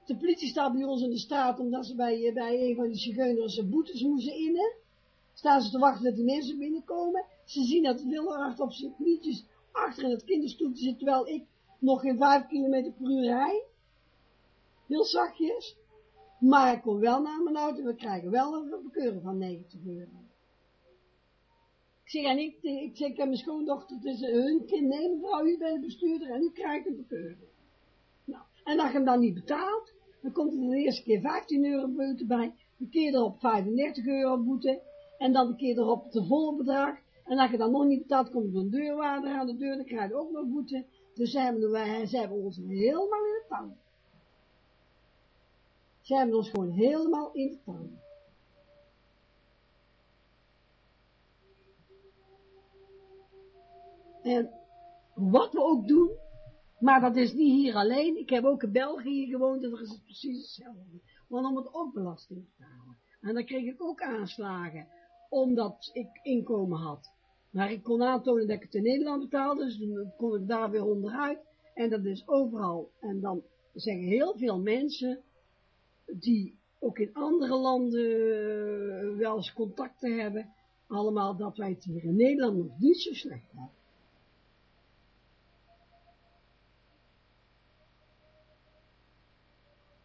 De politie staat bij ons in de straat, omdat ze bij, uh, bij een van die zigeuners boetes moesten innen. Staan ze te wachten dat die mensen binnenkomen. Ze zien dat Willard op zijn knietjes achter in het kinderstoeltje zit, terwijl ik nog geen 5 km per uur rijden. Heel zachtjes. Maar ik kom wel naar mijn auto, we krijgen wel een bekeuring van 90 euro. Ik zeg, en ik, ik zeg aan mijn schoondochter, is hun kind, nee mevrouw, u bent de bestuurder en u krijgt een bekeuring. Nou, en als je hem dan niet betaalt, dan komt er de eerste keer 15 euro boete bij, de keer erop 35 euro boete, en dan de keer erop het volle bedrag, en als je dan nog niet betaalt, komt er een deurwaarder aan de deur, dan krijg je ook nog boete, dus ze hebben, ze ons helemaal in de tang. Ze hebben ons gewoon helemaal in de tang. En wat we ook doen, maar dat is niet hier alleen. Ik heb ook in België gewoond en dat is het precies hetzelfde. Want om het ook belasting te betalen. En dan kreeg ik ook aanslagen, omdat ik inkomen had. Maar ik kon aantonen dat ik het in Nederland betaalde, dus dan kon ik daar weer onderuit. En dat is overal. En dan zeggen heel veel mensen, die ook in andere landen wel eens contacten hebben, allemaal dat wij het hier in Nederland nog niet zo slecht hebben.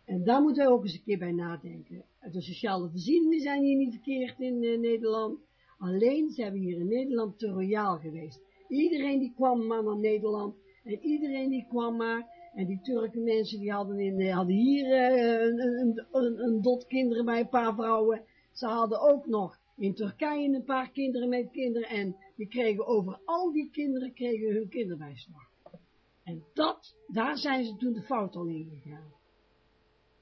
En daar moeten we ook eens een keer bij nadenken. De sociale voorzieningen zijn hier niet verkeerd in uh, Nederland. Alleen zijn we hier in Nederland te royaal geweest. Iedereen die kwam maar naar Nederland. En iedereen die kwam maar. En die Turken mensen die hadden, in, eh, hadden hier uh, een, een, een, een, dot kinderen bij een paar vrouwen. Ze hadden ook nog In Turkije een paar kinderen met kinderen en die kregen over al die kinderen kregen hun kinderbijslag. En dat, daar zijn ze toen de fout al in gegaan.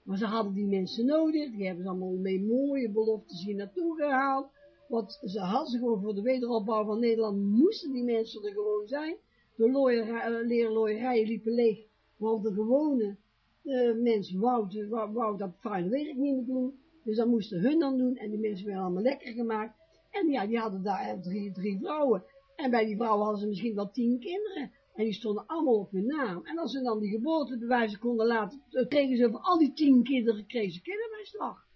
Maar ze hadden die mensen nodig, die hebben ze allemaal mee mooie beloftes hier naartoe gehaald. Want ze hadden gewoon voor de wederopbouw van Nederland, moesten die mensen er gewoon zijn. De leerlooierijen liepen leeg, want de gewone uh, mens wou, wou, wou dat vuile werk niet meer doen. Dus dat moesten hun dan doen en die mensen werden allemaal lekker gemaakt. En ja, die hadden daar drie, drie vrouwen. En bij die vrouwen hadden ze misschien wel tien kinderen. En die stonden allemaal op hun naam. En als ze dan die geboortebewijzen konden laten, kregen ze voor al die tien kinderen kregen ze kinderbijslag.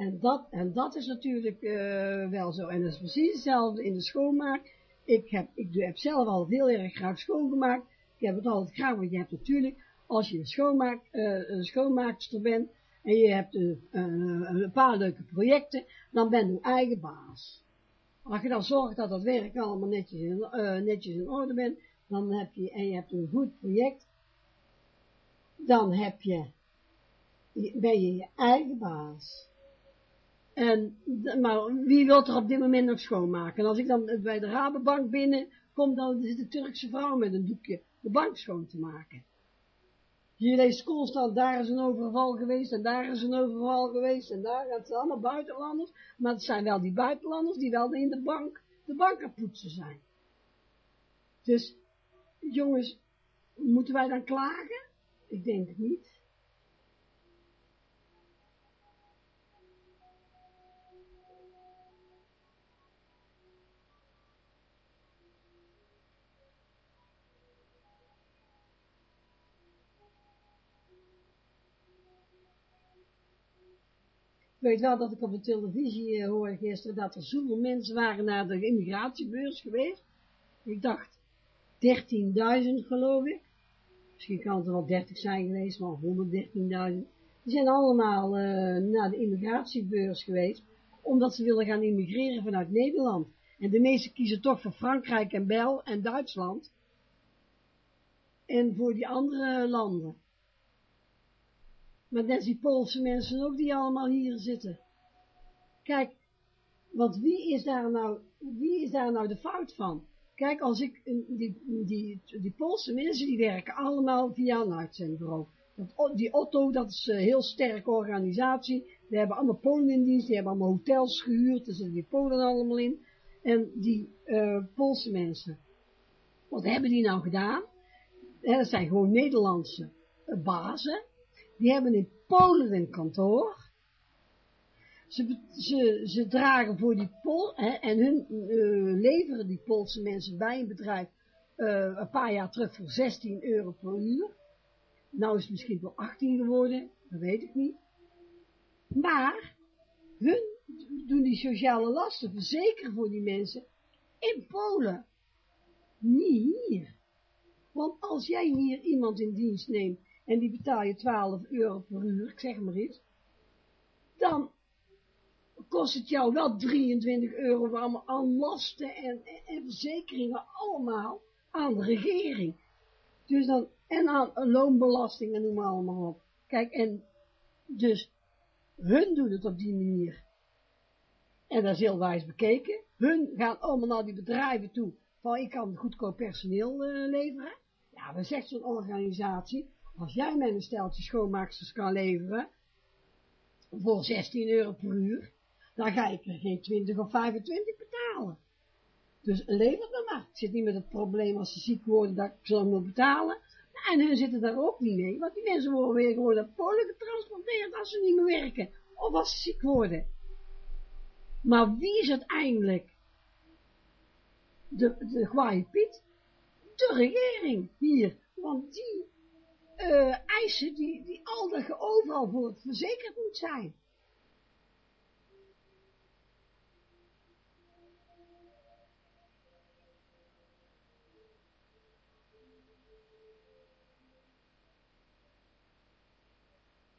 En dat, en dat is natuurlijk uh, wel zo. En dat is precies hetzelfde in de schoonmaak. Ik heb, ik heb zelf al heel erg graag schoongemaakt. Ik heb het altijd graag, want je hebt natuurlijk, als je schoonmaak, uh, een schoonmaakster bent, en je hebt een, paar leuke projecten, dan ben je eigen baas. Als je dan zorgt dat dat werk allemaal netjes in, uh, netjes in orde bent, dan heb je, en je hebt een goed project, dan heb je, ben je je eigen baas. En, maar wie wil er op dit moment nog schoonmaken? En als ik dan bij de Rabobank binnen kom, dan zit de Turkse vrouw met een doekje de bank schoon te maken. Je leest constant, daar is een overval geweest, en daar is een overval geweest, en daar, het zijn allemaal buitenlanders, maar het zijn wel die buitenlanders die wel in de bank, de banken poetsen zijn. Dus, jongens, moeten wij dan klagen? Ik denk het niet. Weet wel dat ik op de televisie uh, hoorde gisteren dat er zoveel mensen waren naar de immigratiebeurs geweest. Ik dacht 13.000 geloof ik. Misschien kan het er wel 30 zijn geweest, maar 113.000. Die zijn allemaal uh, naar de immigratiebeurs geweest, omdat ze willen gaan immigreren vanuit Nederland. En de meesten kiezen toch voor Frankrijk en Bel en Duitsland. En voor die andere landen. Maar net die Poolse mensen ook die allemaal hier zitten. Kijk, want wie is daar nou, wie is daar nou de fout van? Kijk, als ik, die, die, die Poolse mensen, die werken allemaal via een uitzendbureau. Die Otto, dat is een heel sterke organisatie. Die hebben allemaal Polen in dienst, die hebben allemaal hotels gehuurd, daar zitten die Polen allemaal in. En die uh, Poolse mensen, wat hebben die nou gedaan? Dat zijn gewoon Nederlandse bazen, die hebben in Polen een kantoor. Ze, ze, ze dragen voor die Pol, hè, en hun uh, leveren die Poolse mensen bij een bedrijf uh, een paar jaar terug voor 16 euro per uur. Nou is het misschien wel 18 geworden, dat weet ik niet. Maar, hun doen die sociale lasten verzekeren voor die mensen in Polen. Niet hier. Want als jij hier iemand in dienst neemt en die betaal je 12 euro per uur, ik zeg maar iets, dan kost het jou wel 23 euro voor allemaal aan lasten en, en, verzekeringen allemaal aan de regering. Dus dan, en aan loonbelastingen noem maar allemaal op. Kijk, en dus hun doen het op die manier. En dat is heel wijs bekeken. Hun gaan allemaal naar die bedrijven toe, van ik kan goedkoop personeel uh, leveren. Ja, dan zegt zo'n organisatie, als jij mij een steltje schoonmaaksters kan leveren, voor 16 euro per uur, dan ga ik er geen 20 of 25 betalen. Dus lever me maar. Ik zit niet met het probleem als ze ziek worden dat ik ze moet betalen. En hun zitten daar ook niet mee, want die mensen worden weer gewoon naar Polen getransporteerd als ze niet meer werken. Of als ze ziek worden. Maar wie is uiteindelijk de, de Piet? De regering hier. Want die uh, eisen die, die al overal voor verzekerd moet zijn.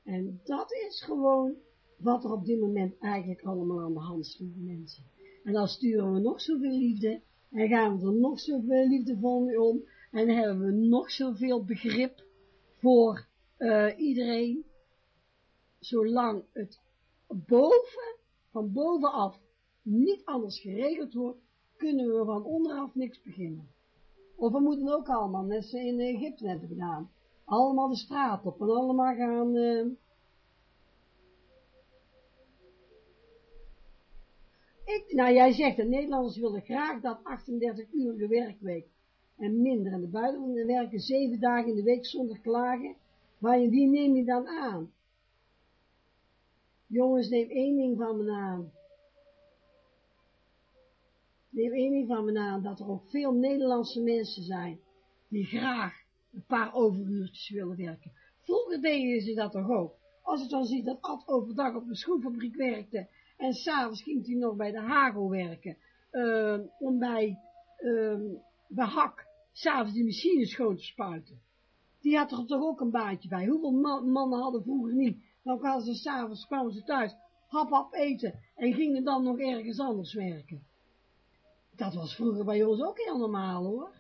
En dat is gewoon wat er op dit moment eigenlijk allemaal aan de hand is, lieve mensen. En dan sturen we nog zoveel liefde, en gaan we er nog zoveel liefde voor om, En hebben we nog zoveel begrip voor uh, iedereen, zolang het boven, van bovenaf, niet anders geregeld wordt, kunnen we van onderaf niks beginnen. Of we moeten ook allemaal, net in Egypte hebben gedaan, allemaal de straat op en allemaal gaan... Uh, ik, nou, jij zegt, de Nederlanders willen graag dat 38-urige werkweek en minder. En de buitenlanders werken zeven dagen in de week zonder klagen. Maar wie neem je dan aan? Jongens, neem één ding van me aan. Neem één ding van me aan, dat er ook veel Nederlandse mensen zijn, die graag een paar overuurtjes willen werken. Vroeger deden ze dat toch ook. Als het dan ziet dat Ad overdag op de schoenfabriek werkte, en s'avonds ging hij nog bij de hagel werken, uh, om bij, uh, hak, s'avonds die machine schoon te spuiten. Die had er toch ook een baantje bij. Hoeveel mannen hadden vroeger niet? Dan kwamen ze s'avonds, kwamen ze thuis, hap hap eten en gingen dan nog ergens anders werken. Dat was vroeger bij ons ook heel normaal hoor.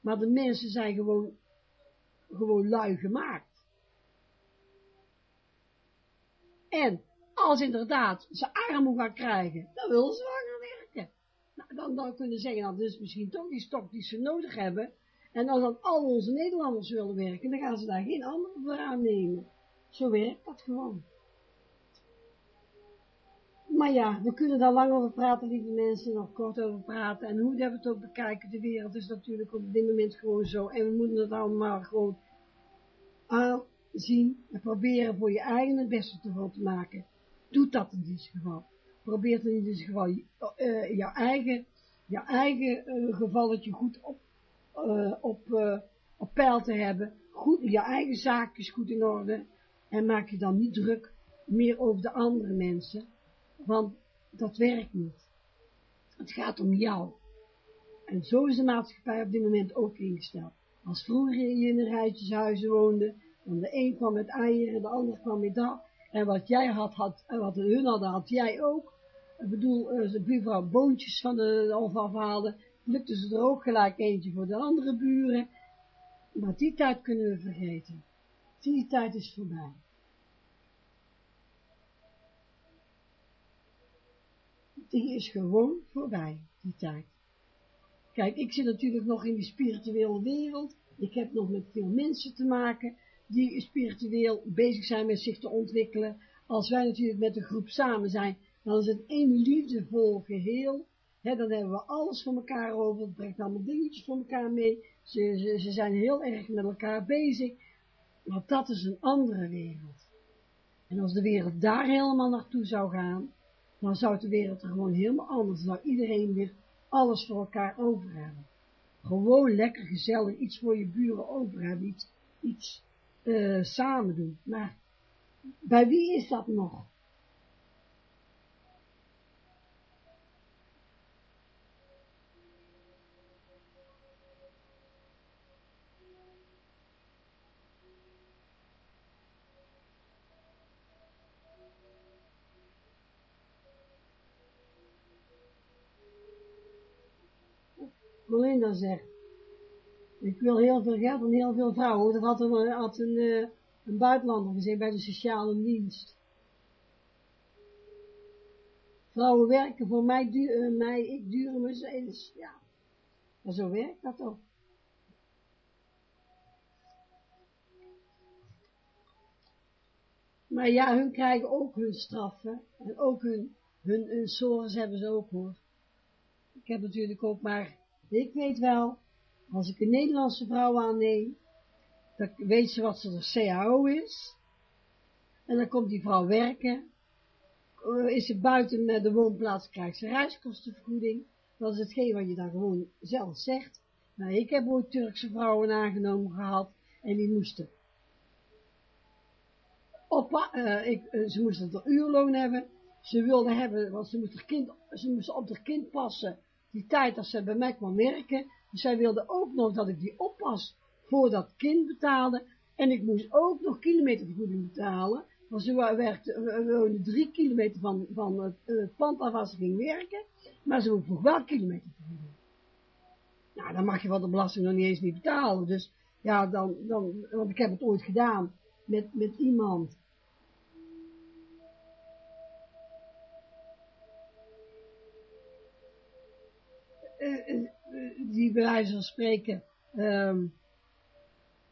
Maar de mensen zijn gewoon, gewoon lui gemaakt. En als inderdaad ze armoe gaan krijgen, dan willen ze. Nou, dan, dan kunnen ze zeggen, dat is misschien toch die stok die ze nodig hebben. En als dan al onze Nederlanders willen werken, dan gaan ze daar geen anderen voor aannemen. Zo werkt dat gewoon. Maar ja, we kunnen daar lang over praten, lieve mensen, nog kort over praten. En hoe we het ook bekijken, de wereld is natuurlijk op dit moment gewoon zo. En we moeten het allemaal gewoon aanzien en proberen voor je eigen het beste te te maken. Doe dat in dit geval. Probeer in dit geval uh, jouw eigen, jouw eigen uh, gevalletje goed op, uh, op, op peil te hebben. Goed, je eigen zaakjes goed in orde. En maak je dan niet druk meer over de andere mensen. Want dat werkt niet. Het gaat om jou. En zo is de maatschappij op dit moment ook ingesteld. Als vroeger je in een rijtjeshuizen woonde, dan de een kwam met eieren, de ander kwam met dat. En wat jij had, had en wat hun hadden, had jij ook. Ik bedoel, de buurvrouw boontjes van de of afhaalde, lukte ze er ook gelijk eentje voor de andere buren. Maar die tijd kunnen we vergeten. Die tijd is voorbij. Die is gewoon voorbij, die tijd. Kijk, ik zit natuurlijk nog in die spirituele wereld. Ik heb nog met veel mensen te maken die spiritueel bezig zijn met zich te ontwikkelen. Als wij natuurlijk met de groep samen zijn, dan is het één liefdevol geheel. He, dan hebben we alles voor elkaar over, het brengt allemaal dingetjes voor elkaar mee. Ze, ze, ze zijn heel erg met elkaar bezig. Maar dat is een andere wereld. En als de wereld daar helemaal naartoe zou gaan, dan zou de wereld er gewoon helemaal anders. Dan zou iedereen weer alles voor elkaar over hebben. Gewoon lekker gezellig iets voor je buren over hebben, iets, iets uh, samen doen. Maar bij wie is dat nog? Melinda zegt, ik wil heel veel geld en heel veel vrouwen. Dat had een, had een, eh, buitenlander gezegd bij de sociale dienst. Vrouwen werken voor mij, uh, mij ik duur Mercedes. Ja, maar zo werkt dat ook. Maar ja, hun krijgen ook hun straffen. En ook hun, hun, hun hebben ze ook hoor. Ik heb natuurlijk ook maar, ik weet wel, als ik een Nederlandse vrouw aanneem, dan weet ze wat ze de CAO is. En dan komt die vrouw werken. Eh, is ze buiten de woonplaats, krijgt ze reiskostenvergoeding. Dat is hetgeen wat je dan gewoon zelf zegt. Nou, ik heb ooit Turkse vrouwen aangenomen gehad. En die moesten uh, ik, ze moesten het uurloon hebben. Ze wilden hebben, want ze moesten, kind, ze moesten op haar kind passen. Die tijd dat ze bij mij kwam werken. Dus zij wilde ook nog dat ik die oppas voor dat kind betaalde. En ik moest ook nog kilometervergoeding betalen. Want ze werkte, woonde drie kilometer van, van het, het pand af waar ze ging werken. Maar ze vroeg wel kilometervergoeding. Nou, dan mag je wel de belasting nog niet eens niet betalen. Dus ja, dan, dan want ik heb het ooit gedaan met, met iemand. Die bij wijze van spreken um,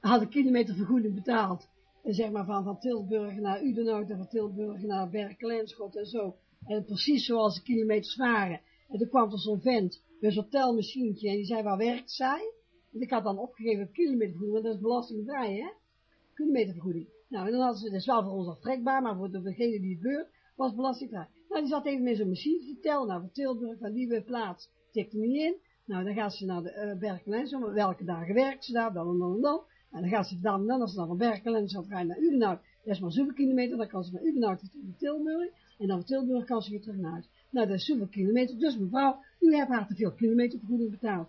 had een kilometervergoeding betaald. En zeg maar van, van Tilburg naar Udenhout en van Tilburg naar Berkelenschot en zo. En precies zoals de kilometers waren. En toen kwam er zo'n vent met zo'n telmachientje en die zei, waar werkt zij? Ik had dan opgegeven kilometervergoeding, want dat is belastingvrij, hè? Kilometervergoeding. Nou, en dan hadden ze, dat wel voor ons aftrekbaar, maar voor degene die het beurt, was belastingvrij. Nou, die zat even met zo'n machine te tellen, nou, voor Tilburg, van die plaats, tikte niet in. Nou, dan gaat ze naar de uh, Berkelijn, welke dagen werkt ze daar, dan en dan en dan. En dan gaat ze dan, dan als ze dan van Berkelijn gaat rijden naar Udenhout, dat is maar zoveel kilometer, dan kan ze naar Udenhout naar Tilburg, en dan van Tilburg kan ze weer terug naar huis. Nou, dat is zoveel kilometer, dus mevrouw, u hebt haar te veel kilometervergoeding betaald.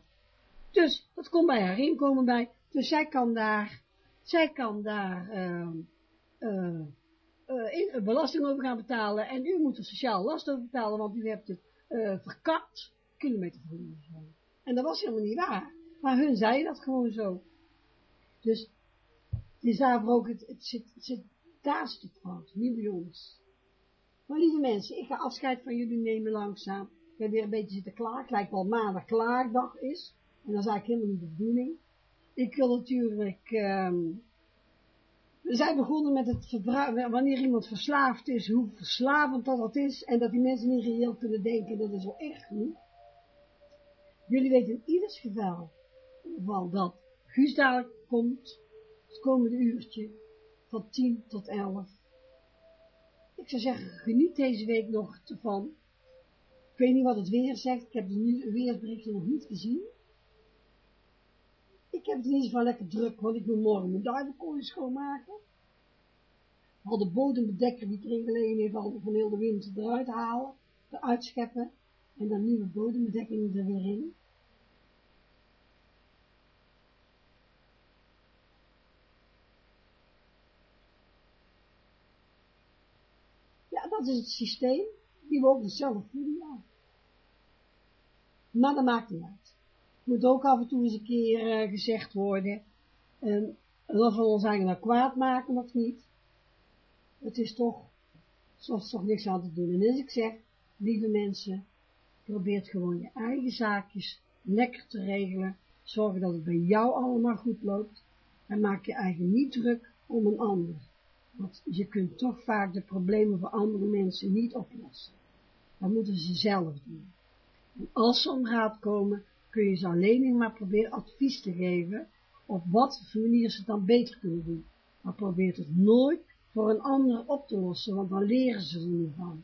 Dus, dat komt bij haar inkomen bij, dus zij kan daar, zij kan daar, uh, uh, uh, belasting over gaan betalen, en u moet er sociaal last over betalen, want u hebt het verkapt, kilometervergoeding. En dat was helemaal niet waar. Maar hun zeiden dat gewoon zo. Dus, het is ook, het, het zit, zit daar stuk fout, niet bij ons. Maar lieve mensen, ik ga afscheid van jullie nemen langzaam. Ik heb weer een beetje zitten klaar. Het lijkt wel maandag klaardag is. En dat is eigenlijk helemaal niet de bedoeling. Ik wil natuurlijk, um, we zijn begonnen met het wanneer iemand verslaafd is, hoe verslavend dat dat is. En dat die mensen niet reëel kunnen denken, dat is wel echt genoeg. Jullie weten in ieders geval, dat Guus komt, het komende uurtje, van 10 tot 11. Ik zou zeggen, geniet deze week nog van. Ik weet niet wat het weer zegt, ik heb de weersberichten nog niet gezien. Ik heb het in ieder geval lekker druk, want ik moet morgen mijn duivenkooi schoonmaken. Al de bodembedekker die ik erin gelegen heeft, al van heel de winter eruit halen, eruit scheppen. En dan nieuwe bodembedekking er weer in. Dat is het systeem, die we ook zelf voelen, ja. Maar dat maakt niet uit. Moet ook af en toe eens een keer uh, gezegd worden, en of we ons eigenlijk nou kwaad maken of niet. Het is toch, soms toch niks aan te doen. En als ik zeg, lieve mensen, probeer gewoon je eigen zaakjes lekker te regelen, zorg dat het bij jou allemaal goed loopt, en maak je eigen niet druk om een ander. Want je kunt toch vaak de problemen voor andere mensen niet oplossen. Dat moeten ze zelf doen. En als ze om raad komen, kun je ze alleen maar proberen advies te geven op wat voor manier ze het dan beter kunnen doen. Maar probeer het nooit voor een ander op te lossen, want dan leren ze er niet van.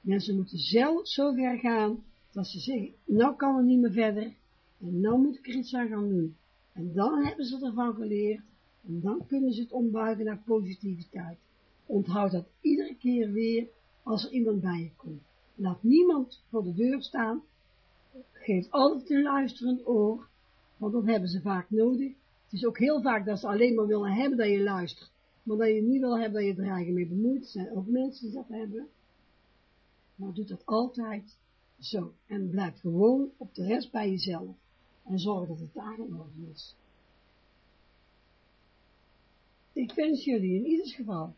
Mensen moeten zelf zo ver gaan, dat ze zeggen, nou kan het niet meer verder, en nou moet ik er iets aan gaan doen. En dan hebben ze ervan geleerd, en dan kunnen ze het ombuigen naar positiviteit. Onthoud dat iedere keer weer als er iemand bij je komt. Laat niemand voor de deur staan. Geef altijd een luisterend oor, want dat hebben ze vaak nodig. Het is ook heel vaak dat ze alleen maar willen hebben dat je luistert, maar dat je niet wil hebben dat je er eigenlijk mee bemoeit. Zijn ook mensen die dat hebben. Maar doe dat altijd zo. En blijf gewoon op de rest bij jezelf. En zorg dat het daar orde is. Ik wens jullie in ieder geval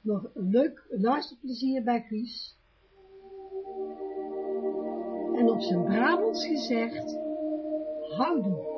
nog een leuk luisterplezier bij Guus. En op zijn Brabants gezegd, houdoe.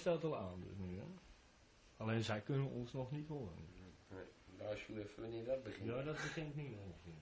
Staat al aan dus nu, hè? Alleen zij kunnen ons nog niet horen. Nee, waarschuw even wanneer dat begint. Ja, dat begint nu ongeveer.